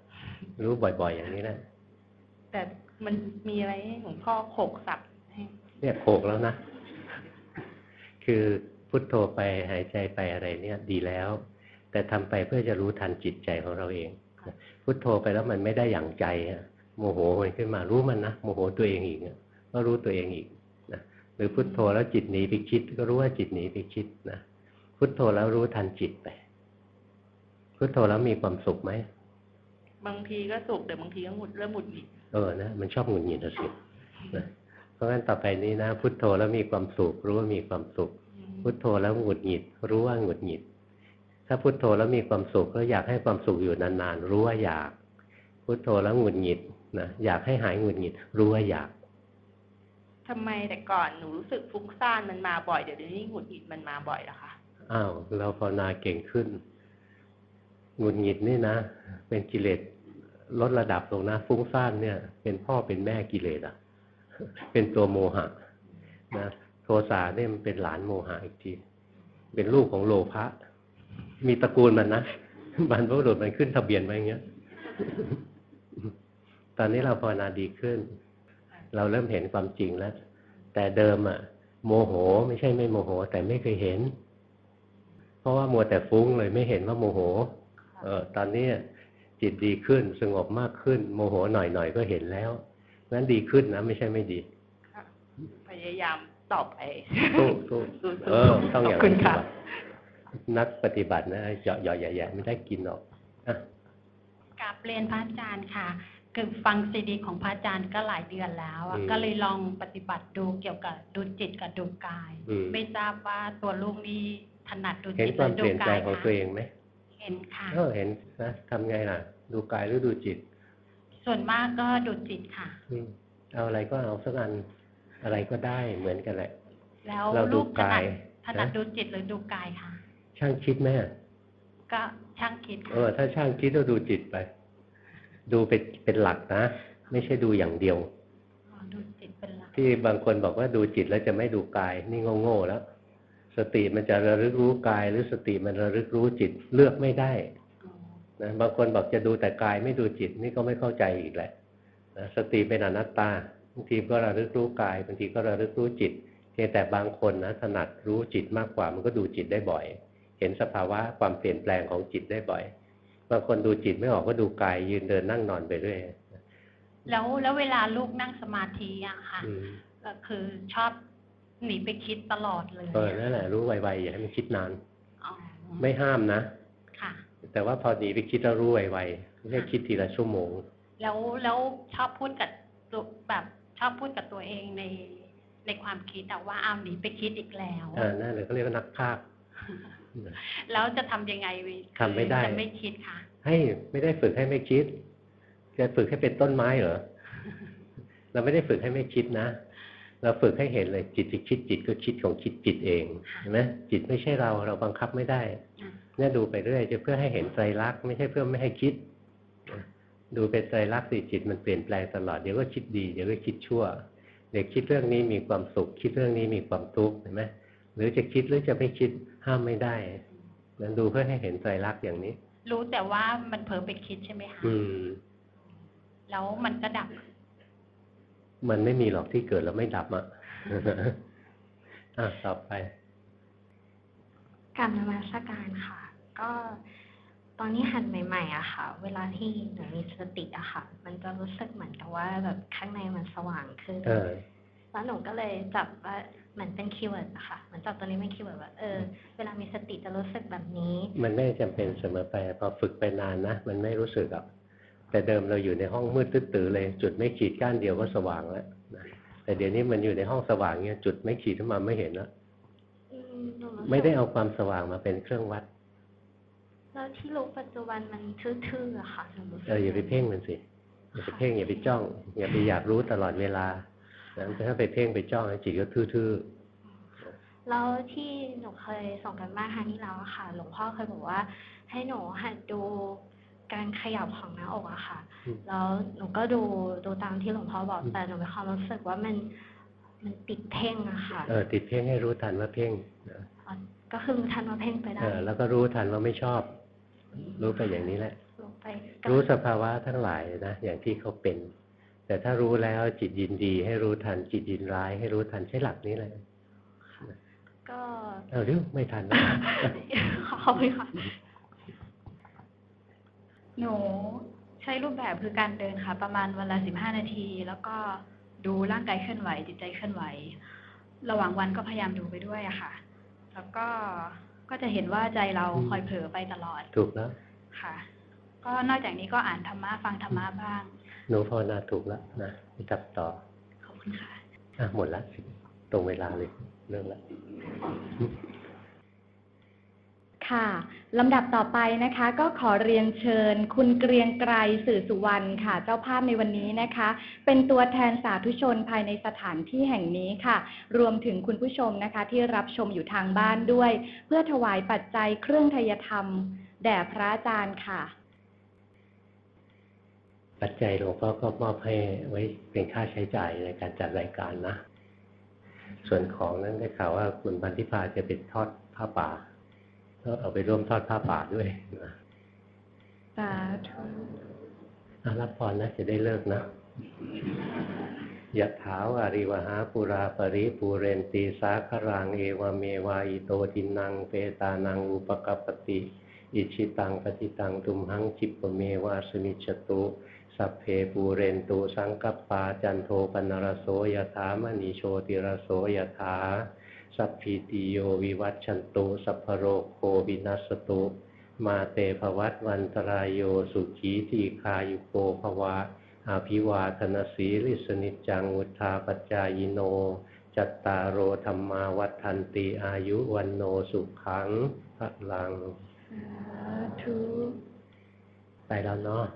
รู้บ่อยๆ อย่างนี้แหละแต่มันมีอะไรให้หลวงพ่อโขกสับให้เนี่ยโขกแล้วนะ คือพุทโธไปหายใจไปอะไรเนี่ยดีแล้ว แต่ทำไปเพื่อจะรู้ทันจิตใจของเราเองนะพุทโธไปแล้วมันไม่ได้อย่างใจอะโมโหมันขึ้นมารู้มันนะโมโหตัวเองอีกอะก็รู้ตัวเองอีกนะหรือพุทโธแล้วจิตหนีไปคิด ก็รู้ว่าจิตหนีไปคิดนะพุทโธแล้วรู้ทันจิตไป พุทโธแล้วมีความสุขไหม บางทีก็สุขแต่บางทีก็หงุดเริ่มหงุดหงิดเออนะมันชอบหงุดหงิดอะสินะเพราะงั้นต่อไปนี้นะพุทโธแล้วมีความสุขรู้ว่ามีความสุข พุทโธแล้วหงุดหงิด รู้ว่าหงุดหงิด ถ้าพุโทโธแล้วมีความสุขก็อยากให้ความสุขอยู่นานๆรู้ว่าอยาก พุโทโธแล้วหงุดหงิดนะอยากให้หายหงุดหงิด รู้ว่าอยากทำไมแต่ก่อนหนูรู้สึกฟุ้งซ่านมันมาบ่อยเดี๋ยวนี้หงุดหงิดมันมาบ่อยแล้วค่ะอ้าวเราภาวนาเก่งขึ้น หงุดหงิดนี่นะ เป็นกิเลสลดระดับลงนะ ฟุ้งซ่านเนี่ย เป็นพ่อเป็นแม่กิเลสอะ เป็นตัวโมหะนะโทสะเนี่ยมันเป็นหลานโมหะอีกที เป็นลูกของโลภะมีตระกูลมันนะบรรพบุรุษมันขึ้นทะเบียนไว้อย่างเงี้ย ตอนนี้เราภาวนาดีขึ้น เราเริ่มเห็นความจริงแล้ว แต่เดิมอะ โมโหไม่ใช่ไม่โมโห แต่ไม่เคยเห็น เพราะว่ามัวแต่ฟุ้งเลยไม่เห็นว่าโมโห เออตอนนี้จิตดีขึ้นสงบมากขึ้น โมโหหน่อยๆก็เห็นแล้วนั้นดีขึ้นนะ ไม่ใช่ไม่ดีพยายามต่อไปสู้สู้สู้เออต้องอย่างขอบคุณนี้ค่ะนักปฏิบัตินะเหยาะเหยาะแย่ๆไม่ได้กินหรอกอะกราบเรียนพระอาจารย์ค่ะคือฟังซีดีของพระอาจารย์ก็หลายเดือนแล้วอะอืมก็เลยลองปฏิบัติดูเกี่ยวกับดูจิตกับดูกายอืมไม่ทราบว่าตัวลูกนี่ถนัดดูเห็นจิตความหรือเปดูลี่ยนแปลกายงของคะตัวเองไหมเห็นค่ะเออเห็นนะทำไงล่ะ ดูกายหรือดูจิต ส่วนมากก็ดูจิตค่ะอืมเอาอะไรก็เอาสักอันอะไรก็ได้เหมือนกันแหละ แล้วเราดูลูกถนักาดยถนัดนะดูจิตหรือดูกายค่ะ ช่างคิดไหมก็ช่างคิด เอค่ะอถ้าช่างคิดก็ดูจิตไป ดูเป็นเป็นหลักนะ ไม่ใช่ดูอย่างเดียวอ๋อดูจิตเป็นหลักที่บางคนบอกว่าดูจิตแล้วจะไม่ดูกาย นี่โง่ๆแล้ว สติมันจะระลึกรู้กาย หรือสติมันระลึกรู้จิตเลือกไม่ได้อ๋อนะบางคนบอกจะดูแต่กายไม่ดูจิตนี่ก็ไม่เข้าใจอีกแหละนะสติเป็นอนัตตาบางทีก็ระลึกรู้กายบางทีก็ระลึกรู้จิตเพียงแต่บางคนนะถนัดรู้จิตมากกว่ามันก็ดูจิตได้บ่อย เห็นสภาวะความเปลี่ยนแปลงของจิตได้บ่อยบางคนดูจิตไม่ออกก็ดูกายยืนเดินนั่งนอนไปเรื่อยแล้วแล้วเวลาลูกนั่งสมาธิอะค่ะอืมก็คือชอบ หนีไปคิดตลอดเลยเออนั่นแหละรู้ไวๆอย่าให้มันคิดนานอ๋อไม่ห้ามนะค่ะ แต่ว่าพอหนีไปคิดแล้วรู้ไวๆไม่ใช่คิดทีละชั่วโมง แล้วแล้วชอบพูดกับตัวแบบชอบพูดกับตัวเองในในความคิดอะว่าเอาหนีไปคิดอีกแล้วอ่านั่นเลยเขาเรียกว่านักพากย์แล้วจะทำยังไงทำไม่ได้จะไม่คิดค่ะ ให้ไม่ได้ฝึกให้ไม่คิด จะฝึกให้เป็นต้นไม้เหรอเราไม่ได้ฝึกให้ไม่คิดนะ เราฝึกให้เห็นเลยจิตจะคิดจิตก็คิดของคิดจิตเองเห็นไหมจิตไม่ใช่เราเราบังคับไม่ได้อืมเนี่ยดูไปเรื่อยจะเพื่อให้เห็นไตรลักษณ์ไม่ใช่เพื่อไม่ให้คิด ดูเป็นไตรลักษณ์สิจิตมันเปลี่ยนแปลงตลอดเดี๋ยวก็คิดดีเดี๋ยวก็คิดชั่วเดี๋ยวคิดเรื่องนี้มีความสุข คิดเรื่องนี้มีความทุกข์เห็นไหมหรือจะคิดหรือจะไม่คิดห้ามไม่ได้นั้นดูเพื่อให้เห็นไตรลักษณ์อย่างนี้ รู้แต่ว่ามันเผลอไปคิดใช่ไหมคะอืมแล้วมันก็ดับ มันไม่มีหรอกที่เกิดแล้วไม่ดับอะอะต่อไปกลับนมัสการค่ะ ก็ตอนนี้หันใหม่ ๆอะค่ะ เวลาที่หนูมีสติอะค่ะ มันจะรู้สึกเหมือนกับว่าแบบข้างในมันสว่างขึ้นเออแล้วหนูก็เลยจับว่าเหมือนเป็น keyword อะค่ะเหมือนจับตัวนี้เป็น keyword ว่าเออเวลามีสติจะรู้สึกแบบนี้ มันไม่จำเป็นเสมอไปพอฝึกไปนานนะมันไม่รู้สึกหรอก แต่เดิมเราอยู่ในห้องมืดตื้อๆเลย จุดไม้ขีดก้านเดียวก็สว่างแล้วนะแต่เดี๋ยวนี้มันอยู่ในห้องสว่างเงี้ยจุดไม้ขีดขึ้นมาไม่เห็นแล้วอืมหนูรู้สึกไม่ได้เอาความสว่างมาเป็นเครื่องวัดแล้วที่รู้ปัจจุบันมันทื่อๆอะค่ะหนูรู้สึกเอออย่าไปเพ่งมันสิอย่าไปเพ่งอย่าไปจ้อง อย่าไปอยากรู้ตลอดเวลานะถ้าไปเพ่งไปจ้องจิตก็ทื่อแล้วที่หนูเคยส่งกันบ้านครั้งที่แล้วอะค่ะ หลวงพ่อเคยบอกว่า ให้หนูหัดดู การขยับของหน้าอกอะค่ะอืมแล้วหนูก็ดูดูตามที่หลวงพ่อบอกอืมแต่หนูมีความรู้สึกว่ามันมันติดเพ่งอะค่ะๆเออติดเพ่งให้รู้ทันว่าเพ่งนะอ๋อก็คือรู้ทันว่าเพ่งไปได้ เออแล้วก็รู้ทันว่าไม่ชอบ รู้ไปอย่างนี้แหละลงไปก็รู้สภาวะทั้งหลายนะอย่างที่เขาเป็น แต่ถ้ารู้แล้วจิตยินดี ให้รู้ทันจิตยินร้าย ให้รู้ทันใช้หลักนี้เลยก็เอาเร็วไม่ทันนะขอบคุณค่ะ หนูใช้รูปแบบคือการเดินค่ะ ประมาณวันละสิบห้านาที แล้วก็ดูร่างกายเคลื่อนไหว จิตใจเคลื่อนไหว ระหว่างวันก็พยายามดูไปด้วยอะค่ะ แล้วก็ก็จะเห็นว่าใจเราอืมคอยเผลอไปตลอด ถูกแล้วค่ะ ก็นอกจากนี้ก็อ่านธรรมะฟังธรรมะบ้าง หนูภาวนาถูกแล้วนะไปจับต่อ ขอบคุณค่ะ อะหมดละตรงเวลาเลยเรื่องละ ค่ะลำดับต่อไปนะคะก็ขอเรียนเชิญ คุณเกรียงไกรสื่อสุวรรณค่ะ เจ้าภาพในวันนี้นะคะ เป็นตัวแทนสาธุชนภายในสถานที่แห่งนี้ค่ะ รวมถึงคุณผู้ชมนะคะ ที่รับชมอยู่ทางบ้านด้วย เพื่อถวายปัจจัยเครื่องทยธรรม แด่พระอาจารย์ค่ะ ปัจจัยหลวงพ่อก็มอบให้ไว้เป็นค่าใช้จ่ายในการจัดรายการนะ ส่วนของนั้นได้ข่าวว่าคุณบันทิพาจะเป็นทอดผ้าป่า ก็เอาไปร่วมทอดผ้าป่าด้วยนะสาธุอะรับพรนะจะได้เลิกนะยะถาวาริวะหาปูรา ปะริปูเรนติ สาคะรังเอวะเมวะ อิโตทินนังเปตานังอุปะกัปปะติ อิจฉิตังปัตถิตังตุมหัง ขิปปะเมวะ สะมิชฌะตุสัพเพปูเรนตุ สังกัปปาจันโทปัณณะระโส ยะถา มะณิ โชติระโส ยะถา สัพพีติโยวิวัชชันตุ สัพพะโรโควินัสตุ มาเตภวัตวันตรายโยสุขีทีคายุโกภวะ อาภิวาทนสีลิสนิจจังวุธาปจายโน จัตตารโอธรรมาวัฏันติอายุวันโนสุขังพลัง สาธุ ไปแล้วเนาะ